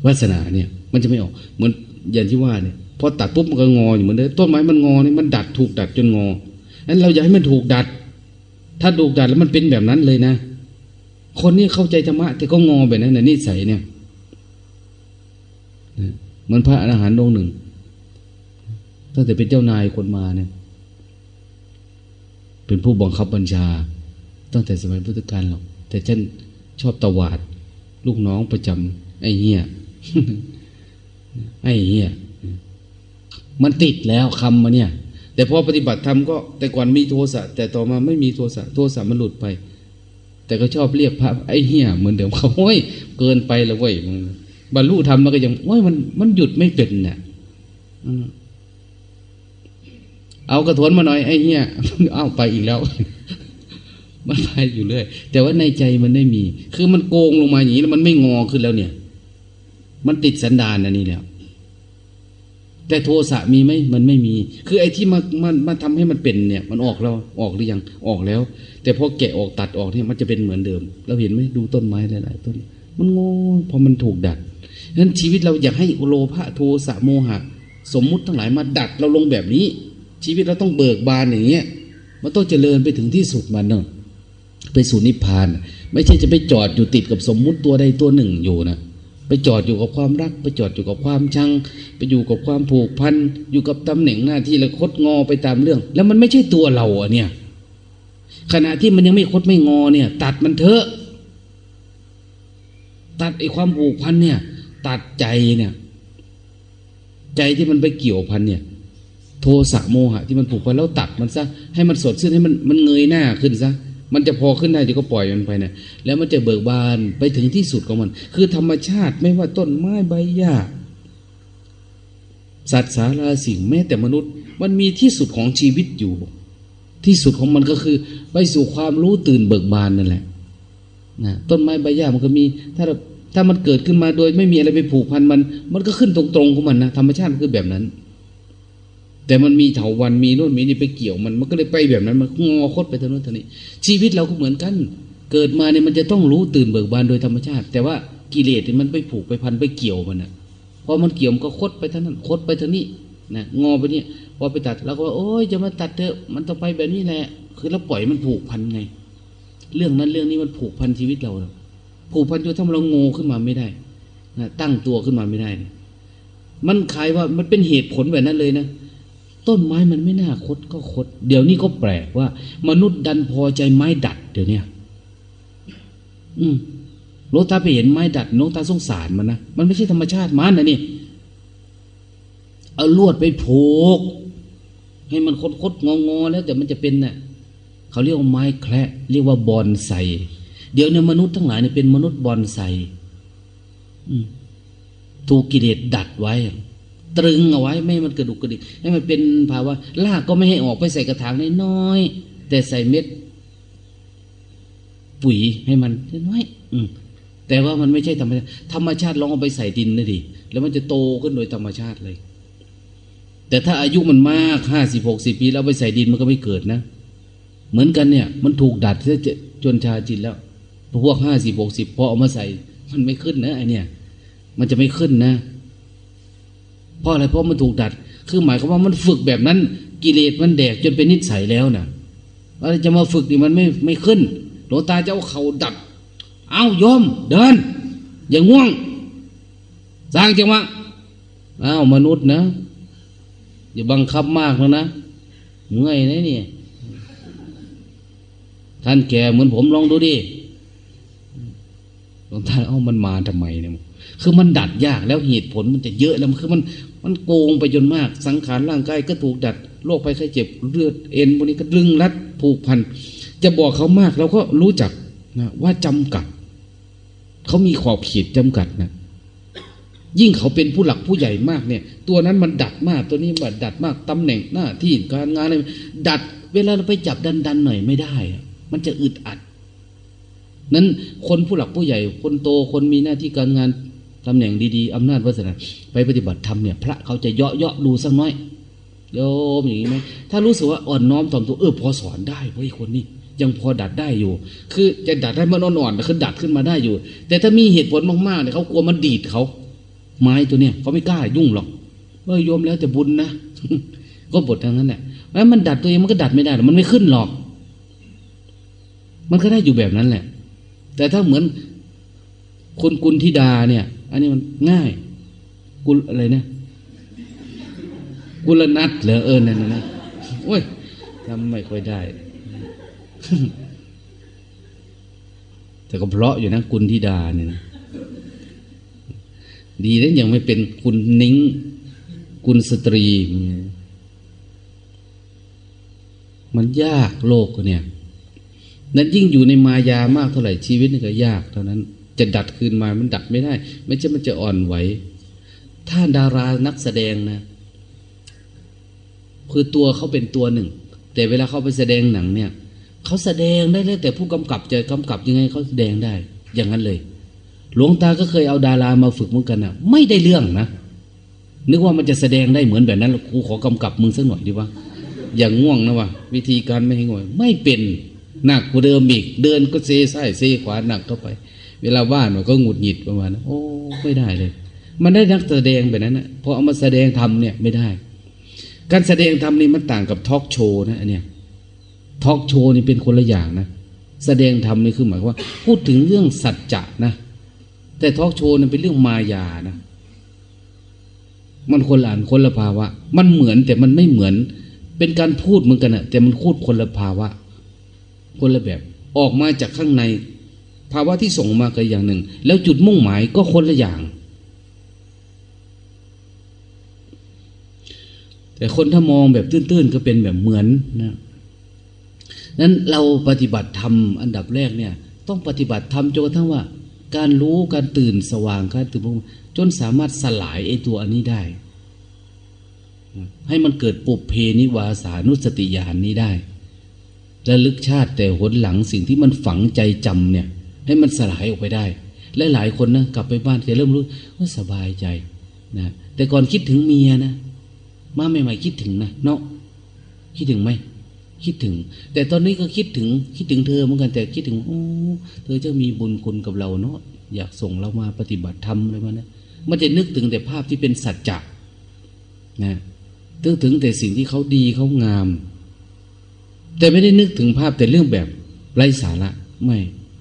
วาสนาเนี่ย มันจะไม่ออก เหมือนอย่างที่ว่าเนี่ยพอตัดปุ๊บมันก็งออยู่เหมือนเดิมต้นไม้มันงอเนี่ยมันดัดถูกดัดจนงอนั้นเราอยากให้มันถูกดัด ถ้าถูกดัดแล้วมันเป็นแบบนั้นเลยนะ คนนี้เข้าใจธรรมะแต่ก็งอแบบนั้นในนิสัยเนี่ยเหมือนพระอรหันต์องค์หนึ่ง ตั้งแต่เป็นเจ้านายคนมาเนี่ย เป็นผู้บังคับบัญชา ตั้งแต่สมัยพุทธกาลหรอก แต่ฉันชอบตวาด ลูกน้องประจำไอ้เหี้ยไอ้เหี้ยมันติดแล้วคำมาเนี่ย แต่พอปฏิบัติธรรมก็แต่ก่อนมีโทสะแต่ต่อมาไม่มีโทสะโทสะมันหลุดไป แต่ก็ชอบเรียกพระไอ้เหี้ยเหมือนเดิมเขาโอ้ยเกินไปแล้วเว้ยบรรลุธรรมมันก็ยังโอ้ยมันมันหยุดไม่เป็นเนี่ย เอากระถนมาหน่อยไอ้เหี้ยเอาไปอีกแล้ว มันไปอยู่เรื่อยแต่ว่าในใจมันไม่มี คือมันโกงลงมาอย่างนี้แล้วมันไม่งอขึ้นแล้วเนี่ย มันติดสันดานอันนี้แล้ว แต่โทสะมีไหมมันไม่มี คือไอ้ที่มามันมาทำให้มันเป็นเนี่ย มันออกแล้วออกหรือยังออกแล้ว แต่พอแกะออกตัดออกเนี่ยมันจะเป็นเหมือนเดิม เราเห็นไหมดูต้นไม้หลายๆต้น มันงอพอมันถูกดัดฉะนั้นชีวิตเราอยากให้โลภะโทสะโมหะ สมมุติทั้งหลายมาดัดเราลงแบบนี้ ชีวิตเราต้องเบิกบานอย่างเงี้ย มันต้องเจริญไปถึงที่สุดมันเนาะไปสู่นิพพาน ไม่ใช่จะไปจอดอยู่ติดกับสมมุติตัวใดตัวหนึ่งอยู่นะไปจอดอยู่กับความรัก ไปจอดอยู่กับความชัง ไปอยู่กับความผูกพัน อยู่กับตำแหน่งหน้าที่แล้วคดงอไปตามเรื่อง แล้วมันไม่ใช่ตัวเราอะเนี่ย ขณะที่มันยังไม่คดไม่งอเนี่ย ตัดมันเถอะ ตัดไอ้ความผูกพันเนี่ย ตัดใจเนี่ย ใจที่มันไปเกี่ยวพันเนี่ย โทสะโมหะ ที่มันผูกพันแล้วตัดมันซะให้มันสดชื่นให้มันมันเงยหน้าขึ้นซะมันจะพอขึ้นได้เดี๋ยวก็ปล่อยมันไปเนะแล้วมันจะเบิกบานไปถึงที่สุดของมัน คือธรรมชาติไม่ว่าต้นไม้ใบหญ้าสัตว์สาราสิ่งแม้แต่มนุษย์ มันมีที่สุดของชีวิตอยู่ ที่สุดของมันก็คือ ไปสู่ความรู้ตื่นเบิกบานนั่นแหละนะต้นไม้ใบหญ้ามันก็มี ถ้าถ้ามันเกิดขึ้นมาโดยไม่มีอะไรไปผูกพันมัน มันก็ขึ้นตรงๆของมันนะธรรมชาติคือแบบนั้น แต่มันมีเถาวันมีโน่นมีนี่ไปเกี่ยวมัน มันก็เลยไปแบบนั้น มันงอคดไปทางโน้นทางนี้ชีวิตเราก็เหมือนกัน เกิดมาเนี่ยมันจะต้องรู้ตื่นเบิกบานโดยธรรมชาติ แต่ว่ากิเลสมันไปผูกไปพันไปเกี่ยวมันอะพอมันเกี่ยวมันก็คดไปทางนั้นคดไปทางนี้นะงอไปเนี่ยพอไปตัดเราก็ว่าโอ้ยจะมาตัดเถอะมันต้องไปแบบนี้แหละ คือเราปล่อยมันผูกพันไง เรื่องนั้นเรื่องนี้มันผูกพันชีวิตเราผูกพันจนทำเราโง่ขึ้นมาไม่ได้นะตั้งตัวขึ้นมาไม่ได้ มันขายว่ามันเป็นเหตุผลแบบนั้นเลยนะ ต้นไม้มันไม่น่าคดก็คด เดี๋ยวนี้ก็แปลกว่า มนุษย์ดันพอใจไม้ดัดเดี๋ยวนี้อืมโลตาไปเห็นไม้ดัดโลตาสงสารมันนะมันไม่ใช่ธรรมชาติมันนะนี่เอาลวดไปผูกให้มันคดคดงองอแล้วแต่มันจะเป็นนะ่ะเขาเรียกว่าไม้แคระเรียกว่าบอนไซเดี๋ยวนี้มนุษย์ทั้งหลายเนี่ยเป็นมนุษย์บอนไซถูกกิเลสดัดไว้ ตรึงเอาไว้ ไม่ให้มันกระดุกกระดิกให้มันเป็นภาวะลากก็ไม่ให้ออกไปใส่กระถางน้อยๆแต่ใส่เม็ด ปุ๋ยให้มันน้อยอืแต่ว่ามันไม่ใช่ธรรมชาติธรรมชาติลองเอาไปใส่ดินนะดิแล้วมันจะโตขึ้นโดยธรรมชาติเลย แต่ถ้าอายุมันมากห้าสิบหกสิบปีแล้วไปใส่ดินมันก็ไม่เกิดนะ เหมือนกันเนี่ย มันถูกดัดจนชาจิตแล้วพวกห้าสิบหกสิบพอเอามาใส่ มันไม่ขึ้นนะไอเนี่ย มันจะไม่ขึ้นนะ เพราะอะไรเพราะมันถูกดัด คือหมายความว่ามันฝึกแบบนั้น กิเลสมันแดกจนเป็นนิสัยแล้วนะเราจะมาฝึกนี่มันไม่ไม่ขึ้นหลวงตาจะเอาเข่าดัดเอาโยมเดิน อย่างง่วง สร้างจังหวะอ้าวมนุษย์นะ อย่าบังคับมากแล้วนะเมื่อยนะเนี่ยท่านแก่เหมือนผมลองดูดิหลวงตาเอ้ามันมาทำไมเนี่ยคือมันดัดยากแล้วเหตุผลมันจะเยอะแล้วคือมัน มันโกงไปจนมาก สังขารร่างกายก็ถูกดัดโรคไปไข้เจ็บเลือดเอ็นพวกนี้ก็ดึงรัดผูกพัน จะบอกเขามากเราก็รู้จักนะว่าจำกัด เขามีขอบเขตจำกัดนะยิ่งเขาเป็นผู้หลักผู้ใหญ่มากเนี่ย ตัวนั้นมันดัดมาก ตัวนี้มันดัดมากตำแหน่งหน้าที่การงานอะไรดัด เวลาเราไปจับดันดันหน่อยไม่ได้ มันจะอึดอัด นั้นคนผู้หลักผู้ใหญ่ คนโตคนมีหน้าที่การงาน ตำแหน่งดีๆอำนาจวาสนาไปปฏิบัติธรรมเนี่ยพระเขาจะเยาะเยาะดูสักน้อยโยมอย่างนี้ไหมถ้ารู้สึกว่าอ่อนน้อมถ่อมตัวเออพอสอนได้เว้ยคนนี้ยังพอดัดได้อยู่ คือจะดัดให้มันอ่อนๆคือดัดขึ้นมาได้อยู่ แต่ถ้ามีเหตุผลมากๆเนี่ยเขากลัวมันดีดเขา ไม้ตัวเนี้ยเขาไม่กล้ายุ่งหรอกเอ้ยโยมแล้วจะบุญนะก็บททางนั้นแหละแล้วมันดัดตัวเองมันก็ดัดไม่ได้หรอกมันไม่ขึ้นหรอก มันก็ได้อยู่แบบนั้นแหละ แต่ถ้าเหมือน คนกุลธิดาเนี่ย อันนี้มันง่าย กุลอะไรนะกุลนัดเหรอเออนั่นนะโอ้ยทำไม่ค่อยได้ แต่ก็เพราะอยู่นะกุลธิดาเนี่ยนะดีแล้วยังไม่เป็นกุลนิ้งกุลสตรี มันยากโลกเนี่ย นั้นยิ่งอยู่ในมายามากเท่าไหร่ชีวิตนี่ก็ยากเท่านั้น จะดัดคืนมามันดัดไม่ได้ ไม่ใช่มันจะอ่อนไหวถ้าดารานักแสดงนะ คือตัวเขาเป็นตัวหนึ่ง แต่เวลาเขาไปแสดงหนังเนี่ยเขาแสดงได้เลยแต่ผู้กำกับจะกำกับยังไงเขาแสดงได้ อย่างนั้นเลย หลวงตาก็เคยเอาดารามาฝึกเหมือนกันนะไม่ได้เรื่องนะนึกว่ามันจะแสดงได้เหมือนแบบนั้นครูขอกำกับมึงสักหน่อยดีว่าอย่างง่วงนะวะวิธีการไม่ให้ง่วงไม่เป็นหนักกว่าเดิมอีกเดินก็เซซ้ายเซขวาหนักเข้าไป เวลาว่านมันก็หงุดหงิดประมาณนั้นโอ้ไม่ได้เลย มันได้นักแสดงแบบนั้นนะพอเอามาแสดงทำเนี่ยไม่ได้ การแสดงทำนี่มันต่างกับทอล์กโชว์นะอันเนี้ยทอล์กโชว์นี่เป็นคนละอย่างนะแสดงทำนี่คือหมายว่า พูดถึงเรื่องสัจจะนะ แต่ทอล์กโชว์นี่เป็นเรื่องมายานะ มันคนละอันคนละภาวะ มันเหมือนแต่มันไม่เหมือน เป็นการพูดเหมือนกันนะแต่มันพูดคนละภาวะ คนละแบบ ออกมาจากข้างใน ภาวะที่ส่งมาก็อย่างหนึ่ง แล้วจุดมุ่งหมายก็คนละอย่าง แต่คนถ้ามองแบบตื้นๆ ก็เป็นแบบเหมือนนะนั้นเราปฏิบัติธรรมอันดับแรกเนี่ย ต้องปฏิบัติธรรมจนกระทั่งว่า การรู้การตื่นสว่างการตื่นจนสามารถสลายไอ้ตัวอันนี้ได้ ให้มันเกิดปุบเพนิวาสานุสติญาณนนี้ได้ระลึกชาติแต่หนหลังสิ่งที่มันฝังใจจำเนี่ย ให้มันสลายออกไปได้ และหลายคนนะกลับไปบ้านจะเริ่มรู้ว่าสบายใจนะแต่ก่อนคิดถึงเมียนะมาใหม่ๆคิดถึงนะเนาะคิดถึงไหมคิดถึง แต่ตอนนี้ก็คิดถึงคิดถึงเธอเหมือนกันแต่คิดถึงโอ้เธอจะมีบุญคุณกับเราเนาะอยากส่งเรามาปฏิบัติธรรมอะไรมานะมันจะนึกถึงแต่ภาพที่เป็นสัจจะนะนึกถึงแต่สิ่งที่เขาดีเขางาม แต่ไม่ได้นึกถึงภาพแต่เรื่องแบบไร้สาระไม่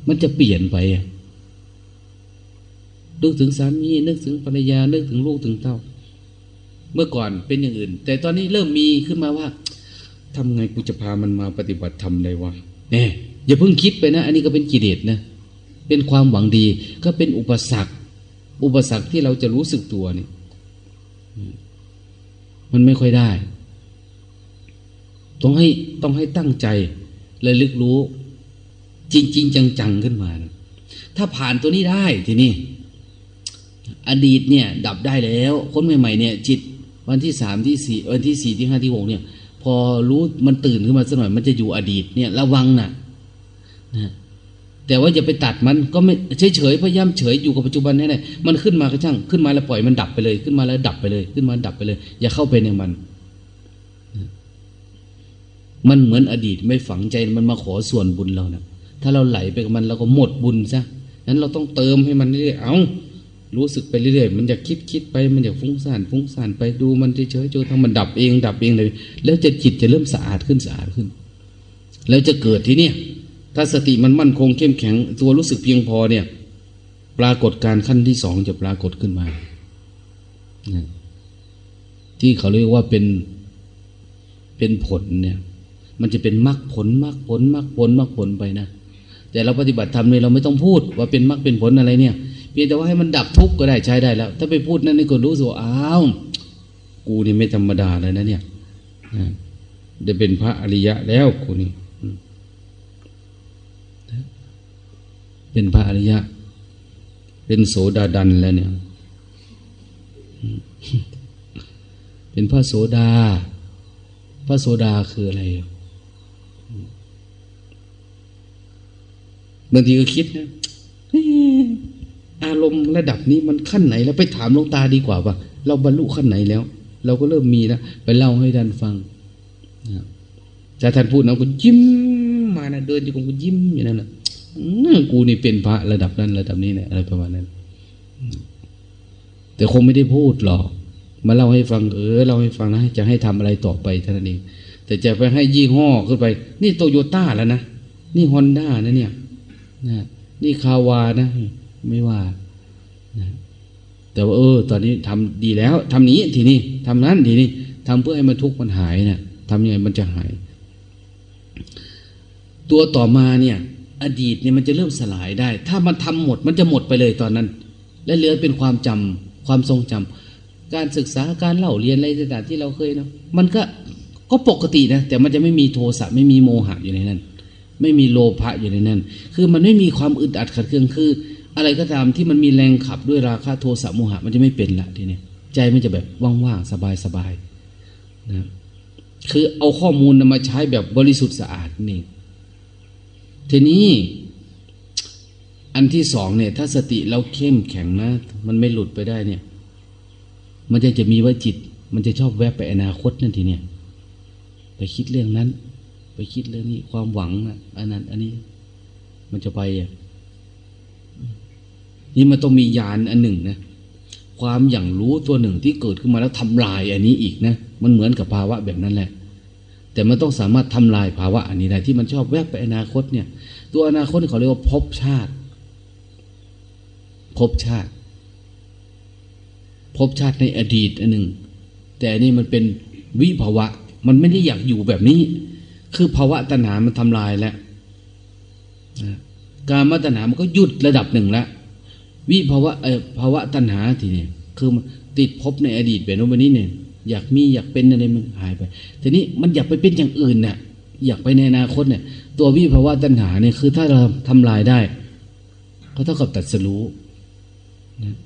มันจะเปลี่ยนไปนึกถึงสามีนึกถึงภรรยานึกถึงลูกถึงเต้า เมื่อก่อนเป็นอย่างอื่น แต่ตอนนี้เริ่มมีขึ้นมาว่าทำไงกูจะพามันมาปฏิบัติธรรมได้วะเน่อย่าเพิ่งคิดไปนะ อันนี้ก็เป็นกิเลสนะเป็นความหวังดี ก็เป็นอุปสรรค อุปสรรคที่เราจะรู้สึกตัวนี่มันไม่ค่อยได้ ต้องให้ต้องให้ตั้งใจและลึกรู้ จริงๆจังๆขึ้นมา ถ้าผ่านตัวนี้ได้ทีนี้อดีตเนี่ยดับได้แล้ว คนใหม่ๆเนี่ย จิตวันที่สามที่สี่วันที่สี่ที่ห้าที่หกเนี่ย พอรู้มันตื่นขึ้นมาสักหน่อยมันจะอยู่อดีตเนี่ยระวังนะนะแต่ว่าอย่าไปตัดมันก็ไม่เฉยๆพยายามเฉยอยู่กับปัจจุบันนี่แหละมันขึ้นมาก็ช่างขึ้นมาแล้วปล่อยมันดับไปเลยขึ้นมาแล้วดับไปเลย ขึ้นมาดับไปเลย อย่าเข้าไปในมัน มันเหมือนอดีตไม่ฝังใจมันมาขอส่วนบุญเรานะ ถ้าเราไหลไปกับมันเราก็หมดบุญซะนั้นเราต้องเติมให้มันเรื่อยเอารู้สึกไปเรื่อยๆมันจะคิดคิดไป มันจะฟุ้งซ่านฟุ้งซ่านไปดูมันเฉยๆจนทั้งมันดับเองดับเองเลย แล้วจะจิตจะเริ่มสะอาดขึ้นสะอาดขึ้น แล้วจะเกิดที่เนี่ย ถ้าสติมันมั่นคงเข้มแข็ง ตัวรู้สึกเพียงพอเนี่ย ปรากฏการขั้นที่สองจะปรากฏขึ้นมา ที่เขาเรียกว่าเป็นเป็นผลเนี่ย มันจะเป็นมรรคผลมรรคผลมรรคผลมรรคผลไปนะ แต่เราปฏิบัติธรรมเนี่ยเราไม่ต้องพูดว่าเป็นมรรคเป็นผลอะไรเนี่ยเพียงแต่ว่าให้มันดับทุกข์ก็ได้ใช้ได้แล้ว ถ้าไปพูดนั่นนี่ก็รู้สึกอ้าวกูนี่ไม่ธรรมดาเลยนะเนี่ยจะเป็นพระอริยะแล้วกูนี่เป็นพระอริยะ เป็นโสดาดันแล้วเนี่ย เป็นพระโสดา พระโสดาคืออะไร บางทีก็คิดนะอารมณ์ระดับนี้มันขั้นไหน แล้วไปถามลงตาดีกว่าป่ะเราบรรลุขั้นไหนแล้ว เราก็เริ่มมีแล้วไปเล่าให้ท่านฟังจะท่านพูดนะกูยิ้มมานะเดินอยู่กูยิ้มอย่างนั้นนะกูนี่เป็นพระระดับนั้นระดับนี้เนี่ยอะไรประมาณนั้น แต่คงไม่ได้พูดหรอกมาเล่าให้ฟังเออเล่าให้ฟังนะจะให้ทำอะไรต่อไปท่านั้นเองแต่จะไปให้ยี่ห้อขึ้นไป นี่โตโยต้าแล้วนะนี่ฮอนด้านะเนี่ย นะนี่คาวานะ ไม่ว่านะแต่ว่าเออ ตอนนี้ทำดีแล้วทำนี้ทีนี้ทำนั้นทีนี้ทำเพื่อให้มันทุกข์มันหายเนะี่ยทำยังไงมันจะหาย ตัวต่อมาเนี่ย อดีตเนี่ยมันจะเริ่มสลายได้ ถ้ามันทำหมดมันจะหมดไปเลยตอนนั้น และเหลือเป็นความจำความทรงจำการศึกษาการเล่าเรียนอะไรต่างๆที่เราเคยเนาะมันก็ก็ปกตินะแต่มันจะไม่มีโทสะไม่มีโมหะอยู่ในนั้น ไม่มีโลภะอยู่ในนั้น คือมันไม่มีความอึดอัดขัดเคืองคือ อะไรก็ตามที่มันมีแรงขับด้วยราคะโทสะโมหะ มันจะไม่เป็นละทีนี้ใจมันจะแบบว่างๆสบายๆนะคือเอาข้อมูลมาใช้แบบบริสุทธิ์สะอาดนี่ทีนี้อันที่สองเนี่ย ถ้าสติเราเข้มแข็งนะ มันไม่หลุดไปได้เนี่ย มันจะจะมีว่าจิต มันจะชอบแวบไปอนาคตนั่นทีเนี่ย ไปคิดเรื่องนั้น ไปคิดเรื่องนี้ ความหวังนะอันนั้น อันนี้ มันจะไปอะนี่มันต้องมียานอันหนึ่งนะความอย่างรู้ตัวหนึ่งที่เกิดขึ้นมาแล้วทำลายอันนี้อีกนะมันเหมือนกับภาวะแบบนั้นแหละ แต่มันต้องสามารถทำลายภาวะอันนี้ได้ที่มันชอบแวบไปอนาคตเนี่ย ตัวอนาคตเขาเรียกว่าภพชาติภพชาติภพชาติในอดีตอันหนึ่งแต่นี่มันเป็นวิภาวะ มันไม่ได้อยากอยู่แบบนี้ คือภาวะตัณหามันทำลายแล้วการมาตัณหามันก็หยุดระดับหนึ่งแล้ววิภาวะเออภาวะตัณหาทีนี้คือติดพบในอดีตแบบโน้นแบบนี้เนี่ยอยากมีอยากเป็นอะไรมันหายไป ทีนี้มันอยากไปเป็นอย่างอื่นเนี่ยอยากไปในอนาคตเนี่ย ตัววิภาวะตัณหาเนี่ยคือถ้าเราทำลายได้ ก็เท่ากับตัดสรู้นะ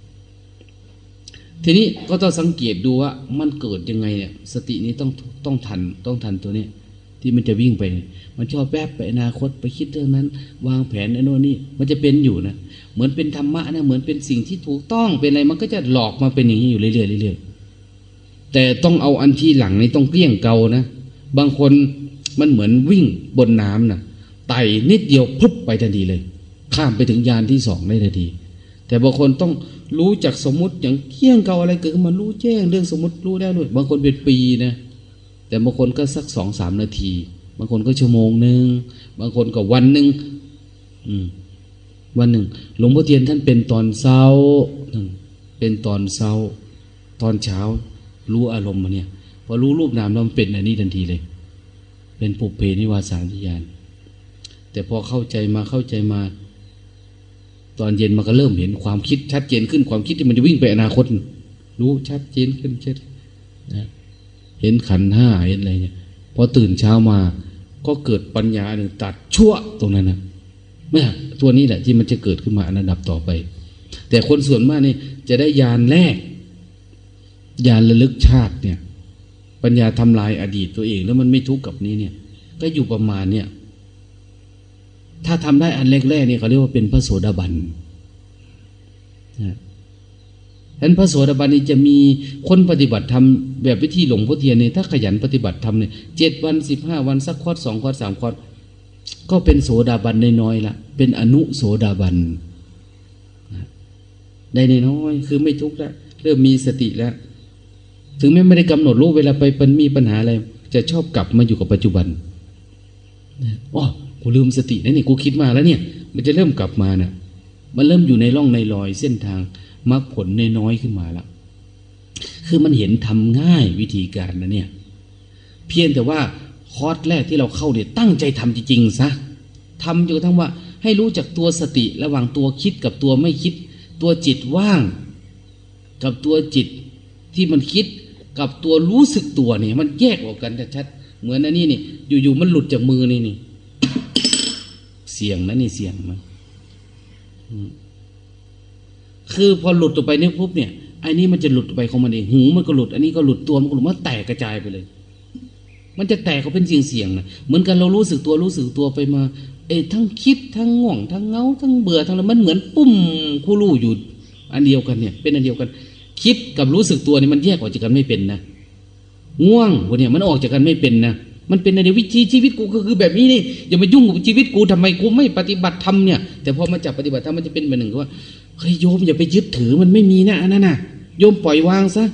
ทีนี้ก็ต้องสังเกตดูว่ามันเกิดยังไงเนี่ย สตินี้ต้องต้องทันต้องทันตัวนี้ ที่มันจะวิ่งไป มันชอบแวบไปอนาคตไปคิดเรื่องนั้น วางแผนไอ้โน่นนี่มันจะเป็นอยู่นะเหมือนเป็นธรรมะนะเหมือนเป็นสิ่งที่ถูกต้องเป็นอะไรมันก็จะหลอกมาเป็นอย่างนี้อยู่เรื่อยๆเรื่อยๆแต่ต้องเอาอันที่หลังนี้ต้องเกลี้ยงเกานะบางคนมันเหมือนวิ่งบนน้ำนะไต่นิดเดียวพุบไปทันทีเลย ข้ามไปถึงยานที่สองได้ทันที แต่บางคนต้องรู้จักสมมติอย่างเกี้ยงเกาอะไรเกิดขึ้นมารู้แจ้งเรื่องสมมติรู้ได้ด้วยบางคนเป็นปีนะ แต่บางคนก็สักสองสามนาที บางคนก็ชั่วโมงหนึ่งบางคนก็วันหนึ่งวันหนึ่งหลวงพ่อเทียนท่านเป็นตอนเช้าเป็นตอนเช้า ตอนเช้า รู้อารมณ์มาเนี่ยพอรู้รูปนามแล้วมันเป็นอันนี้ทันทีเลย เป็นปุเพนิวาสานทิยานแต่พอเข้าใจมาเข้าใจมา ตอนเย็นมันก็เริ่มเห็นความคิดชัดเจนขึ้นความคิดที่มันจะวิ่งไปอนาคต รู้ชัดเจนขึ้นชัดนะ เห็นขันห้าเห็นอะไรเนี่ยพอตื่นเช้ามา ก็เกิดปัญญาหนึ่งตัดชั่วตรงนั้นนะเมื่อตัวนี้แหละที่มันจะเกิดขึ้นมาอันดับต่อไป แต่คนส่วนมากนี่จะได้ยานแรกยานระลึกชาติเนี่ย ปัญญาทำลายอดีตตัวเอง แล้วมันไม่ทุกข์กับนี้เนี่ย ก็อยู่ประมาณเนี่ย ถ้าทำได้อันแรกๆเนี่ยเขาเรียกว่าเป็นพระโสดาบันนะ ฉะนั้นพระโสดาบันนี้จะมีคนปฏิบัติธรรมแบบวิธีหลวงพ่อเทียนเนี่ยถ้าขยันปฏิบัติธรรมเนี่ยเจ็ดวันสิบห้าวันสักคอดสองคอดสามคอดก็เป็นโสดาบันน้อยๆละเป็นอนุโสดาบันได้น้อยคือไม่ทุกข์แล้วเริ่มมีสติแล้ว ถึงแม้ไม่ได้กำหนดรู้เวลาไปเป็นมีปัญหาอะไร จะชอบกลับมาอยู่กับปัจจุบันอ๋อกูลืมสตินะนี่กูคิดมาแล้วเนี่ย มันจะเริ่มกลับมานะ่ะมันเริ่มอยู่ในร่องในรอยเส้นทาง มรรคผลน้อยขึ้นมาแล้วคือมันเห็นทำง่ายวิธีการนะเนี่ย เพียงแต่ว่าคอร์สแรกที่เราเข้าเนี่ยตั้งใจทำจริงๆซะทำจนกระทั่งว่า ให้รู้จักตัวสติระหว่างตัวคิดกับตัวไม่คิด ตัวจิตว่าง กับตัวจิตที่มันคิดกับตัวรู้สึกตัวเนี่ย มันแยกออกกันชัดเหมือนอันนี้นี่ อยู่ๆมันหลุดจากมือนี่นี่ เสียงนะนี่เสียงมัน คือพอหลุดออกไปนี่ปุ๊บเนี่ยไอ้นี่มันจะหลุดไปของมันเองหูมันก็หลุดอันนี้ก็หลุดตัวมันก็หลุดมันแตกกระจายไปเลย มันจะแตกเขาเป็นเสียงเสียงนะเหมือนกันเรารู้สึกตัวรู้สึกตัวไปมา เอ้ทั้งคิดทั้งง่วงทั้งเงาทั้งเบื่อทั้งอะไรมันเหมือนปุ้มคู่ลู่อยู่อันเดียวกันเนี่ย เป็นอันเดียวกัน คิดกับรู้สึกตัวนี่มันแยกออกจากกันไม่เป็นนะง่วงพวกเนี่ยมันออกจากกันไม่เป็นนะมันเป็นในวิธีชีวิตกูก็คือแบบนี้นี่อย่ามายุ่งกับชีวิตกูทำไมกูไม่ปฏิบัติธรรมเนี่ยแต่พอมาจับปฏิบัติธรรมมันจะเป็นแบบหนึ่งว่า เฮ้ยโยมอย่าไปยึดถือมันไม่มีนะอันนั้นนะโยมปล่อยวางซะ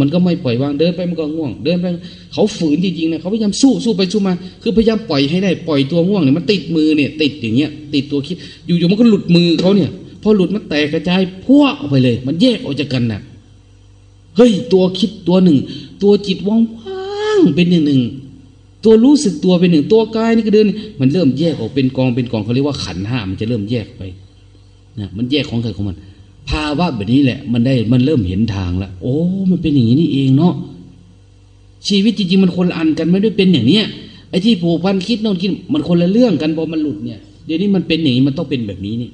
มันก็ไม่ปล่อยวางเดินไปมันก็ง่วง เดินไปเขาฝืนจริงๆนะเขาพยายามสู้สู้ไปสู้มา คือพยายามปล่อยให้ได้ปล่อยตัวง่วงเนี่ยมันติดมือเนี่ย ติดอย่างเงี้ย ติดตัวคิด อยู่ๆมันก็หลุดมือเขาเนี่ย พอหลุดมันแตกกระจายพวกออกไปเลย มันแยกออกจากกันนะ่ะเฮ้ยตัวคิดตัวหนึ่ง ตัวจิตว่างๆเป็นหนึ่งหนึ่งตัวรู้สึกตัวเป็นหนึ่งตัวกายนี่ก็เดิน มันเริ่มแยกออกเป็นกองเป็นกองเขาเรียกว่าขันห้ามันจะเริ่มแยกไป นะมันแยกของใครของมัน ภาวะแบบนี้แหละ มันได้มันเริ่มเห็นทางแล้วโอ้ มันเป็นอย่างนี้นี่เองเนาะชีวิตจริงๆมันคนละอันกันไม่ได้เป็นอย่างเนี้ยไอ้ที่ผูกพันคิดโน่นคิดมันคนละเรื่องกันพอมันหลุดเนี่ยเดี๋ยวนี้มันเป็นอย่างนี้มันต้องเป็นแบบนี้นี่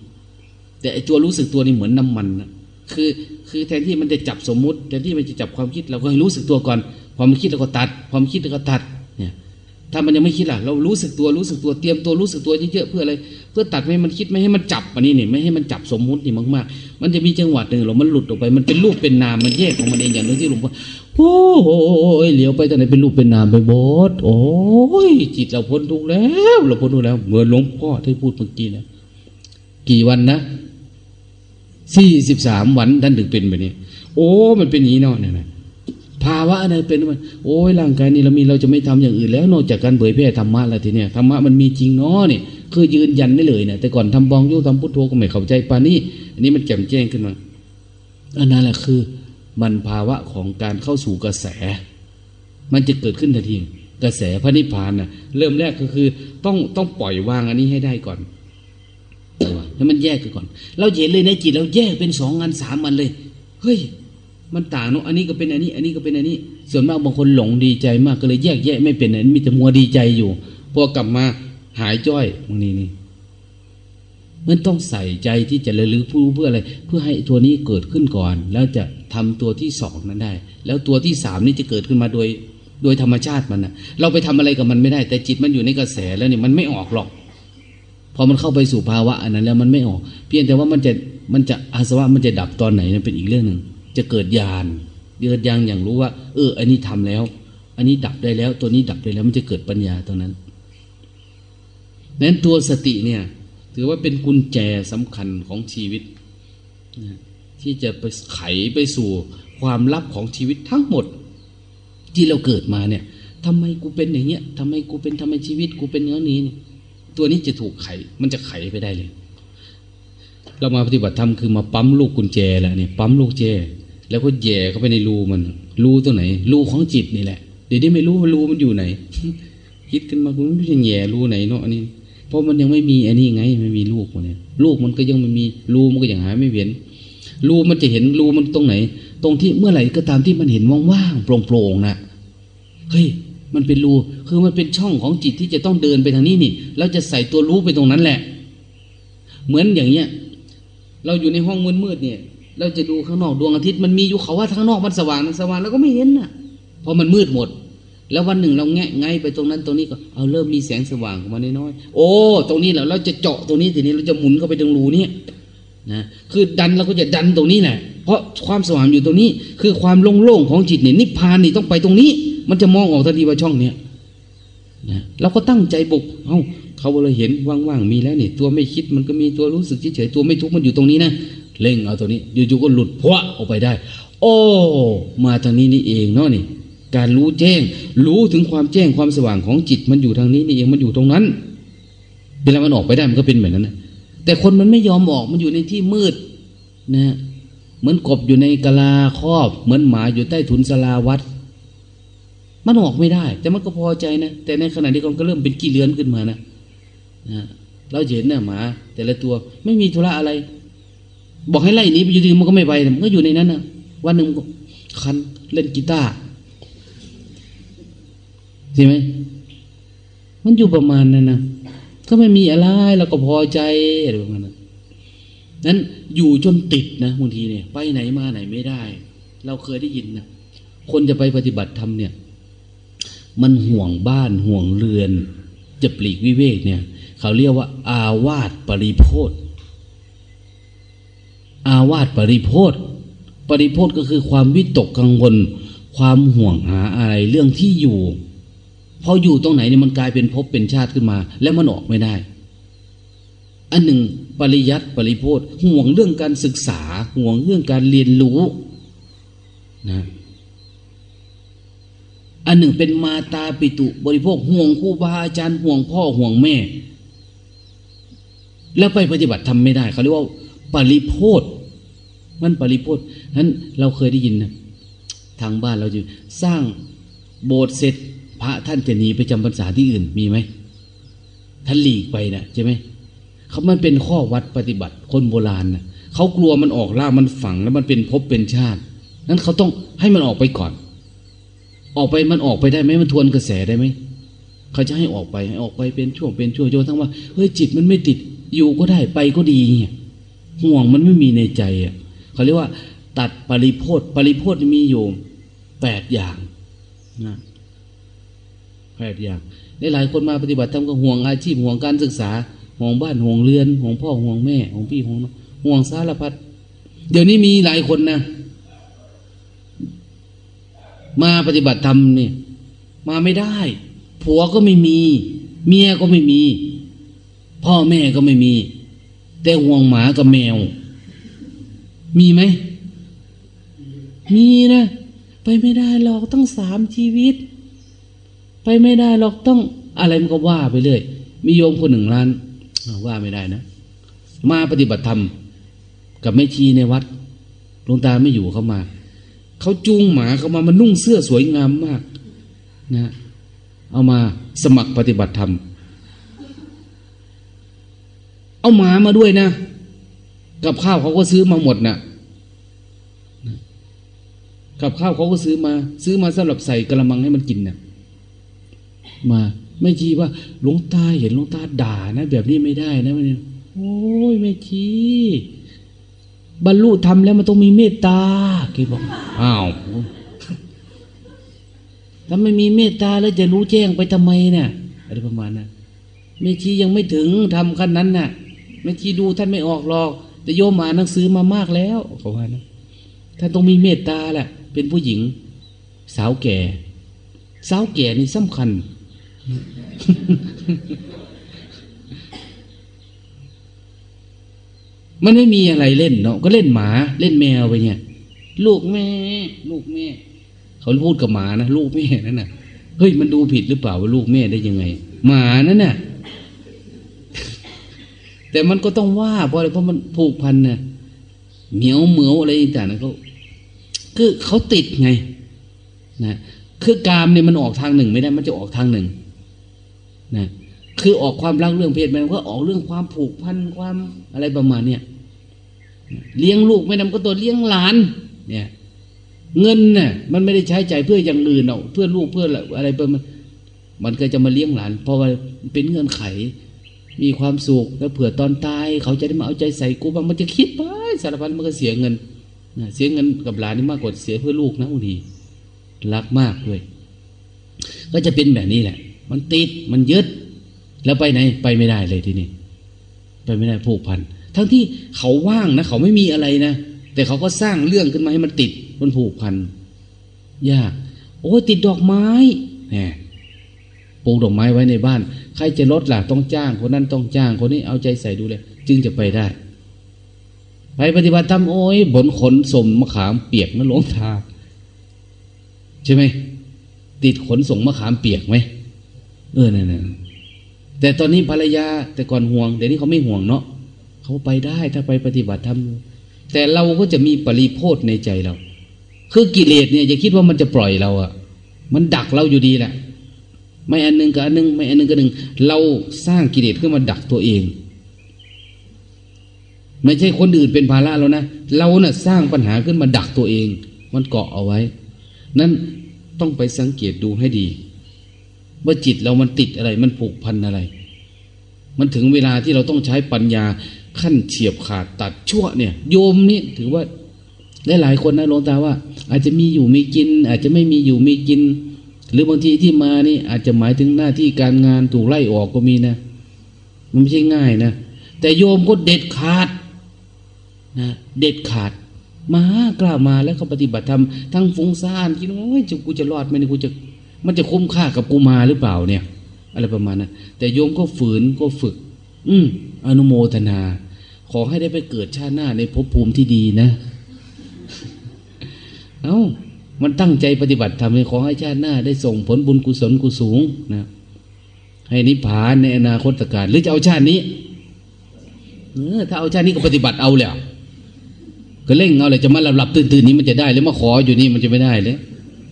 แต่ไอ้ตัวรู้สึกตัวนี่เหมือนน้ามันนะคือคือแทนที่มันจะจับสมมุติแทนที่มันจะจับความคิดเราก็ให้รู้สึกตัวก่อนพอมันคิดเราก็ตัดพอมันคิดเราก็ตัด ถ้ามันยังไม่คิดล่ะ เรารู้สึกตัวรู้สึกตัวเตรียมตัวรู้สึกตัวเยอะๆเพื่ออะไร เพื่อตัดไม่ให้มันคิดไม่ให้มันจับอันนี้เนี่ยไม่ให้มันจับสมมุตินี่มากๆ มันจะมีจังหวะหนึ่งเรามันหลุดออกไป มันเป็นรูปเป็นนามมันแยกของมันเองอย่างนึงที่หลวงพ่อโอ้ยเหลียวไปตอนไหนเป็นรูปเป็นนามไปบดโอ้ยจิตเราพ้นทุกแล้ว เราพ้นทุกแล้วเหมือนหลวงพ่อที่พูดเมื่อกี้นะกี่วันนะสี่สิบสามวันท่านถึงเป็นแบบนี้ โอ้ มันเป็นอย่างนี้เนาะเนี่ยนะ ภาวะอะไรเป็นมันโอ้ยร่างกายนี่เรามีเราจะไม่ทำอย่างอื่นแล้ว นอกจากการเผยแพร่ธรรมะแล้วทีเนี้ยธรรมะมันมีจริงเนาะเนี่ยคือยืนยันได้เลยเนี่ยแต่ก่อนทำบองยุทำพุทโธก็ไม่เข้าใจปานี้อันนี้มันแจ่มแจ้งขึ้นมาอันนั้นแหละคือมันภาวะของการเข้าสู่กระแส มันจะเกิดขึ้นทันทีกระแสพระนิพพานน่ะ เริ่มแรกก็คือต้องต้องปล่อยวางอันนี้ให้ได้ก่อนให้มันแยกกันก่อน เราเห็นเลยในจิตเราแยกเป็นสองงานสามมันเลย เฮ้ย มันต่างเนาะอันนี้ก็เป็นอันนี้ อันนี้ก็เป็นอันนี้ ส่วนมากบางคนหลงดีใจมากก็เลยแยกแยะไม่เป็นอันมีแต่มัวดีใจอยู่พอกลับมาหายจ้อยบางนี้นี่มันต้องใส่ใจที่จะระลึกผู้เพื่ออะไร เพื่อให้ตัวนี้เกิดขึ้นก่อน แล้วจะทำตัวที่สองนั้นได้ แล้วตัวที่สามนี่จะเกิดขึ้นมาโดย โดยธรรมชาติมันนะเราไปทำอะไรกับมันไม่ได้ แต่จิตมันอยู่ในกระแสแล้วเนี่ยมันไม่ออกหรอกพอมันเข้าไปสู่ภาวะอันนั้นแล้วมันไม่ออก เพียงแต่ว่ามันจะมันจะอาสวะมันจะดับตอนไหนนั่นเป็นอีกเรื่องหนึ่ง จะเกิดญาณเกิดญาณอย่างรู้ว่า เออ อันนี้ทำแล้ว อันนี้ดับได้แล้ว ตัวนี้ดับได้แล้วมันจะเกิดปัญญาตรงนั้นนั้นตัวสติเนี่ย ถือว่าเป็นกุญแจสำคัญของชีวิตที่จะไปไขไปสู่ความลับของชีวิตทั้งหมด ที่เราเกิดมาเนี่ยทำไมกูเป็นอย่างเงี้ยทำไมกูเป็นทำไมชีวิตกูเป็นเนื้อนี้เนี่ยตัวนี้จะถูกไข มันจะไขไปได้เลย เรามาปฏิบัติธรรมคือมาปั๊มลูกกุญแจแหล้วเนี่ยปั๊มลูกแจ แล้วก็แย่เข้าไปในรูมัน รูตัวไหน รูของจิตนี่แหละ เดี๋ยวนี้ไม่รู้ว่ารูมันอยู่ไหน คิดขึ้นมาคุณไม่ใช่แย่รูไหนเนาะอันนี้ เพราะมันยังไม่มีอันนี้ไงไม่มีลูกมันเนี่ยลูกมันก็ยังไม่มีรูมันก็ยังหาไม่เห็น รูมันจะเห็นรูมันตรงไหน ตรงที่เมื่อไหร่ก็ตามที่มันเห็นว่างๆโปร่งๆนะเฮ้ยมันเป็นรูคือมันเป็นช่องของจิตที่จะต้องเดินไปทางนี้นี่แล้วจะใส่ตัวรู้ไปตรงนั้นแหละ เหมือนอย่างเงี้ย เราอยู่ในห้องมืดๆเนี่ย เราจะดูข้างนอกดวงอาทิตย์มันมีอยู่เขาว่าข้างนอกมันสว่างมันสว่างแล้วก็ไม่เห็นน่ะเพราะมันมืดหมด แล้ววันหนึ่งเราแงะไงไปตรงนั้นตรงนี้ก็เอาเริ่มมีแสงสว่างมาน้อยๆโอ้ตรงนี้แหละเราจะเจาะตรงนี้ทีนี้เราจะหมุนเข้าไปตรงรูนี้นะคือดันเราก็จะดันตรงนี้แหละเพราะความสว่างอยู่ตรงนี้ คือความโล่งๆของจิตเนี่ยนิพพานนี่ต้องไปตรงนี้ มันจะมองออกทันทีว่าช่องเนี้ยนะเราก็ตั้งใจบุกเอ้าเขาเลยเห็นว่างๆมีแล้วเนี่ยตัวไม่คิดมันก็มีตัวรู้สึกเฉยๆตัวไม่ทุกข์มันอยู่ตรงนี้นะ เล่งเอาตัวนี้อยู่ๆก็หลุดพวะออกไปได้ โอ้ มาทางนี้นี่เองเนาะนี่ การรู้แจ้ง รู้ถึงความแจ้งความสว่างของจิตมันอยู่ทางนี้นี่เองมันอยู่ตรงนั้นเวลามันออกไปได้มันก็เป็นแบบนั้นนะแต่คนมันไม่ยอมออกมันอยู่ในที่มืดนะเหมือนกบอยู่ในกะลาครอบ เหมือนหมาอยู่ใต้ถุนสลาวัด มันออกไม่ได้ แต่มันก็พอใจนะ แต่ในขณะที่มันก็เริ่มเป็นกี่เลือนขึ้นมานะนะเราเห็นนะหมา แต่ละตัวไม่มีธุระอะไร บอกให้ไล่หนีไปอยู่ดีมันก็ไม่ไปมันก็อยู่ในนั้นนะวันหนึ่งก็คันเล่นกีตาร์ใช่ไหมมันอยู่ประมาณนั้นนะก็ไม่มีอะไรเราก็พอใจอะไรประมาณนั้นนั้นอยู่จนติดนะบางทีเนี่ย ไปไหนมาไหนไม่ได้ เราเคยได้ยินนะคนจะไปปฏิบัติธรรมเนี่ย มันห่วงบ้านห่วงเรือน จะปลีกวิเวกเนี่ย เขาเรียกว่า อาวาสปริโพธ อาวาสปริโพธปริโพธก็คือความวิตกกังวล ความห่วงหาอะไรเรื่องที่อยู่พออยู่ตรงไหนเนี่ยมันกลายเป็นภพเป็นชาติขึ้นมา แล้วมันออกไม่ได้ อันหนึ่งปริยัติปริโพธห่วงเรื่องการศึกษา ห่วงเรื่องการเรียนรู้นะอันหนึ่งเป็นมาตาปิตุบริโภคห่วงครูบาอาจารย์ห่วงพ่อห่วงแม่ แล้วไปปฏิบัติทำไม่ได้เขาเรียกว่า ปริโพธ มันปริโพธนั้นเราเคยได้ยินนะทางบ้านเราจะสร้างโบสถ์เสร็จ พระท่านจะหนีไปจำพรรษาที่อื่นมีไหมท่านหลีกไปนะใช่ไหมเขามันเป็นข้อวัดปฏิบัติคนโบราณนะเขากลัวมันออกล่ามันฝังแล้วมันเป็นภพเป็นชาติ นั้นเขาต้องให้มันออกไปก่อน ออกไปมันออกไปได้ไหมมันทวนกระแสได้ไหมเขาจะให้ออกไปให้ออกไปเป็นช่วงเป็นช่วงจนทั้งว่าเฮ้ยจิตมันไม่ติดอยู่ก็ได้ไปก็ดีเงี้ยห่วงมันไม่มีในใจอะ เขาเรียกว่า ตัดปริโพธปริโพธมีอยู่แปดอย่างนะแปดอย่างหลายคนมาปฏิบัติทำก็ห่วงอาชีพห่วงการศึกษาห่วงบ้านห่วงเรือนห่วงพ่อห่วงแม่ห่วงพี่ห่วงน้องห่วงสารพัดเดี๋ยวนี้มีหลายคนนะมาปฏิบัติธรรมเนี่ยมาไม่ได้ ผัวก็ไม่มี เมียก็ไม่มี พ่อแม่ก็ไม่มี แต่ห่วงหมากับแมว มีไหม มีนะ ไปไม่ได้หรอกต้องสามชีวิต ไปไม่ได้หรอกต้องอะไรมันก็ว่าไปเรื่อย มีโยมคนหนึ่งล้าน ว่าไม่ได้นะ มาปฏิบัติธรรม กับแม่ชีในวัดหลวงตาไม่อยู่เขามา เขาจูงหมาเขามามันนุ่งเสื้อสวยงามมาก นะ เอามาสมัครปฏิบัติธรรม เอาหมามาด้วยนะ กับข้าวเขาก็ซื้อมาหมดนะ่ะกับข้าวเขาก็ซื้อมา ซื้อมาสำหรับใส่กระมังให้มันกินนะ่ะมาไม่ชีว่าหลวงตาเห็นหลวงตาด่านะ แบบนี้ไม่ได้นะมันโอ้ยไม่ชีบรรลุธรรมแล้วมันต้องมีเมตตาคิดบอกอ้าวถ้าไม่มีเมตตาแล้วจะรู้แจ้งไปทำไมเนี่ยอะไรประมาณนั้นแม่ชียังไม่ถึงทำขั้นนั้นน่ะแม่ชีดูท่านไม่ออกหรอก แต่โยมมาหนังสือมามากแล้วเขาว่านะท่านต้องมีเมตตาแหละเป็นผู้หญิง สาวแก่ สาวแก่นี่สำคัญ มันไม่มีอะไรเล่นเนาะก็เล่นหมา เล่นแมวไปเนี่ย ลูกแม่ ลูกแม่ เขาพูดกับหมานะลูกแม่นั่นน่ะเฮ้ยมันดูผิดหรือเปล่าว่าลูกแม่ได้ยังไง หมานั่นน่ะ แต่มันก็ต้องว่าเพราะอะไรเพราะมันผูกพันน่ะเหมียวเหมืยวอะไรต่างๆเขาคือเขาติดไงนะคือกามเนี่ยมันออกทางหนึ่งไม่ได้ มันจะออกทางหนึ่งนะคือออกความรักเรื่องเพศมันก็ออกเรื่องความผูกพันความอะไรประมาณเนี้ยเลี้ยงลูกไม่นำก็ตัวเลี้ยงหลาน เนี่ย เงินน่ะมันไม่ได้ใช้ใจเพื่ออย่างอื่นเอาเพื่อลูกเพื่ออะไรเพื่อมันมันก็จะมาเลี้ยงหลาน เพราะว่าเป็นเงื่อนไข มีความสุขแล้วเผื่อตอนตาย เขาจะได้มาเอาใจใส่กูบ้างมันจะคิดไปสารพัดมันก็เสียเงินนะเสียเงินกับหลานนี่มากกว่าเสียเพื่อลูกนะบางทีรักมากด้วย ก็จะเป็นแบบนี้แหละ มันติดมันยึด แล้วไปไหนไปไม่ได้เลยทีนี้ไปไม่ได้ผูกพันทั้งที่เขาว่างนะ เขาไม่มีอะไรนะแต่เขาก็สร้างเรื่องขึ้นมาให้มันติดมันผูกพันยากโอ้ติดดอกไม้แหม ปลูกดอกไม้ไว้ในบ้าน ใครจะลดล่ะต้องจ้าง คนนั้นต้องจ้าง คนนี้เอาใจใส่ดูเลย จึงจะไปได้ ไปปฏิบัติธรรมโอ้ยบนขนสมมะขามเปียกนั่นหลงตาใช่ไหมติดขนส่งมะขามเปียกไหมเออนั่นแต่ตอนนี้ภรรยาแต่ก่อนห่วงเดี๋ยวนี้เขาไม่ห่วงเนาะเขาไปได้ถ้าไปปฏิบัติธรรมแต่เราก็จะมีปริโพธในใจเรา คือกิเลสเนี่ยอย่าคิดว่ามันจะปล่อยเราอะมันดักเราอยู่ดีแหละ ไม่อันนึงกับอันนึงไม่อันนึงกับหนึ่งเราสร้างกิเลสขึ้นมาดักตัวเอง ไม่ใช่คนอื่นเป็นภาระเรานะเรานะ่ะสร้างปัญหาขึ้นมาดักตัวเอง มันเกาะเอาไว้ นั้นต้องไปสังเกตดูให้ดี ว่าจิตเรามันติดอะไร มันผูกพันอะไร มันถึงเวลาที่เราต้องใช้ปัญญาขั้นเฉียบขาดตัดชั่วเนี่ย โยมนี่ถือว่าหลายๆคนนะหลวงตาว่า อาจจะมีอยู่มีกิน อาจจะไม่มีอยู่มีกิน หรือบางทีที่มานี่อาจจะหมายถึงหน้าที่การงานถูกไล่ออกก็มีนะ มันไม่ใช่ง่ายนะ แต่โยมก็เด็ดขาดนะเด็ดขาด มากล้ามาแล้วเขาปฏิบัติธรรมทั้งฟุ้งซ่านคิดว่าโอ้ยจะกูจะรอดไหมนี่กูจะ มันจะคุ้มค่ากับกูมาหรือเปล่าเนี่ย อะไรประมาณนั้นแต่โยมก็ฝืนก็ฝึก อืมอนุโมทนา ขอให้ได้ไปเกิดชาติหน้าในภพภูมิที่ดีนะ เอา้า มันตั้งใจปฏิบัติทำให้ขอให้ชาติหน้า ได้ส่งผลบุญกุศลกุสูงนะให้นิพพานในอนาคตการหรือจะเอาชาตินี้เออถ้าเอาชาตินี้ก็ปฏิบัติเอาแล้วก็เร่งเอาเลยจะมาหลับหลับตื่นตื่นนี้มันจะได้หรือมาขออยู่นี่มันจะไม่ได้เลย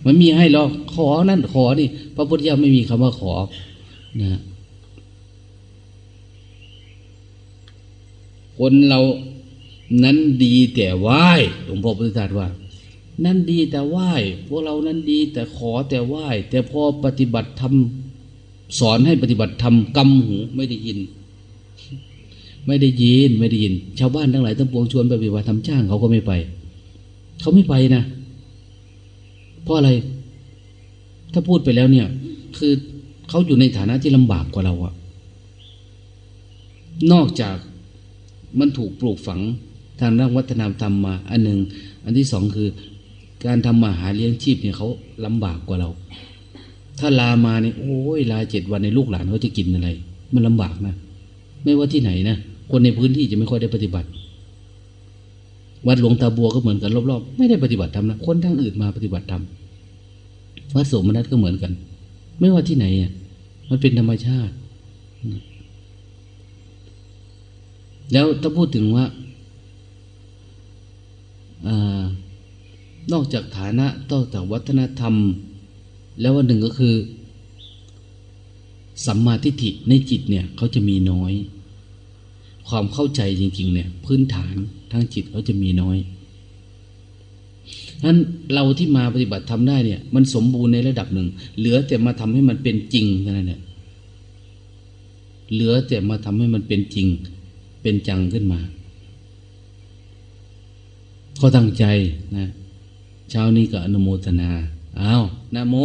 มันมีให้หรอกขอนั่นขอนี่พระพุทธเจ้าไม่มีคำว่าขอนะคนเรานั้นดีแต่ไหว้หลวงพ่อพุทธทาสว่า นั้นดีแต่ไหว้พวกเรานั้นดีแต่ขอแต่ไหว้แต่พอปฏิบัติธรรมสอนให้ปฏิบัติธรรมกำหูไม่ได้ยิน ไม่ได้ยินไม่ได้ยิน ชาวบ้านทั้งหลายทั้งปวงชวนไปปฏิบัติธรรมจ้างเขาก็ไม่ไป เขาไม่ไปนะเพราะอะไร ถ้าพูดไปแล้วเนี่ย คือเขาอยู่ในฐานะที่ลำบากกว่าเราอะนอกจากมันถูกปลูกฝังทางด้านวัฒนธรรมมา อันหนึ่งอันที่สองคือ การทำมาหาเลี้ยงชีพเนี่ยเขาลำบากกว่าเรา ถ้าลามาเนี่ยโอ้ยลาเจ็ดวันในลูกหลานเขาจะกินอะไร มันลำบากนะ ไม่ว่าที่ไหนนะคนในพื้นที่จะไม่ค่อยได้ปฏิบัติ วัดหลวงตาบัวก็เหมือนกันรอบๆ ไม่ได้ปฏิบัติธรรมนะคนทางอื่นมาปฏิบัติธรรมวัดโสมนัสก็เหมือนกัน ไม่ว่าที่ไหนอะมันเป็นธรรมชาติ แล้วถ้าพูดถึงว่าอ นอกจากฐานะต้องจากวัฒนธรรม แล้ววันหนึ่งก็คือสัมมาทิฏฐิในจิตเนี่ยเขาจะมีน้อย ความเข้าใจจริง ๆ เนี่ย พื้นฐานทางจิตเขาจะมีน้อยนั้นเราที่มาปฏิบัติทำได้เนี่ย มันสมบูรณ์ในระดับหนึ่ง เหลือแต่มาทำให้มันเป็นจริงเท่านั้นแหละเหลือแต่มาทำให้มันเป็นจริง เป็นจังขึ้นมาเขาตั้งใจนะ เช้านี้ก็อนุโมทนาอ้าวนะโม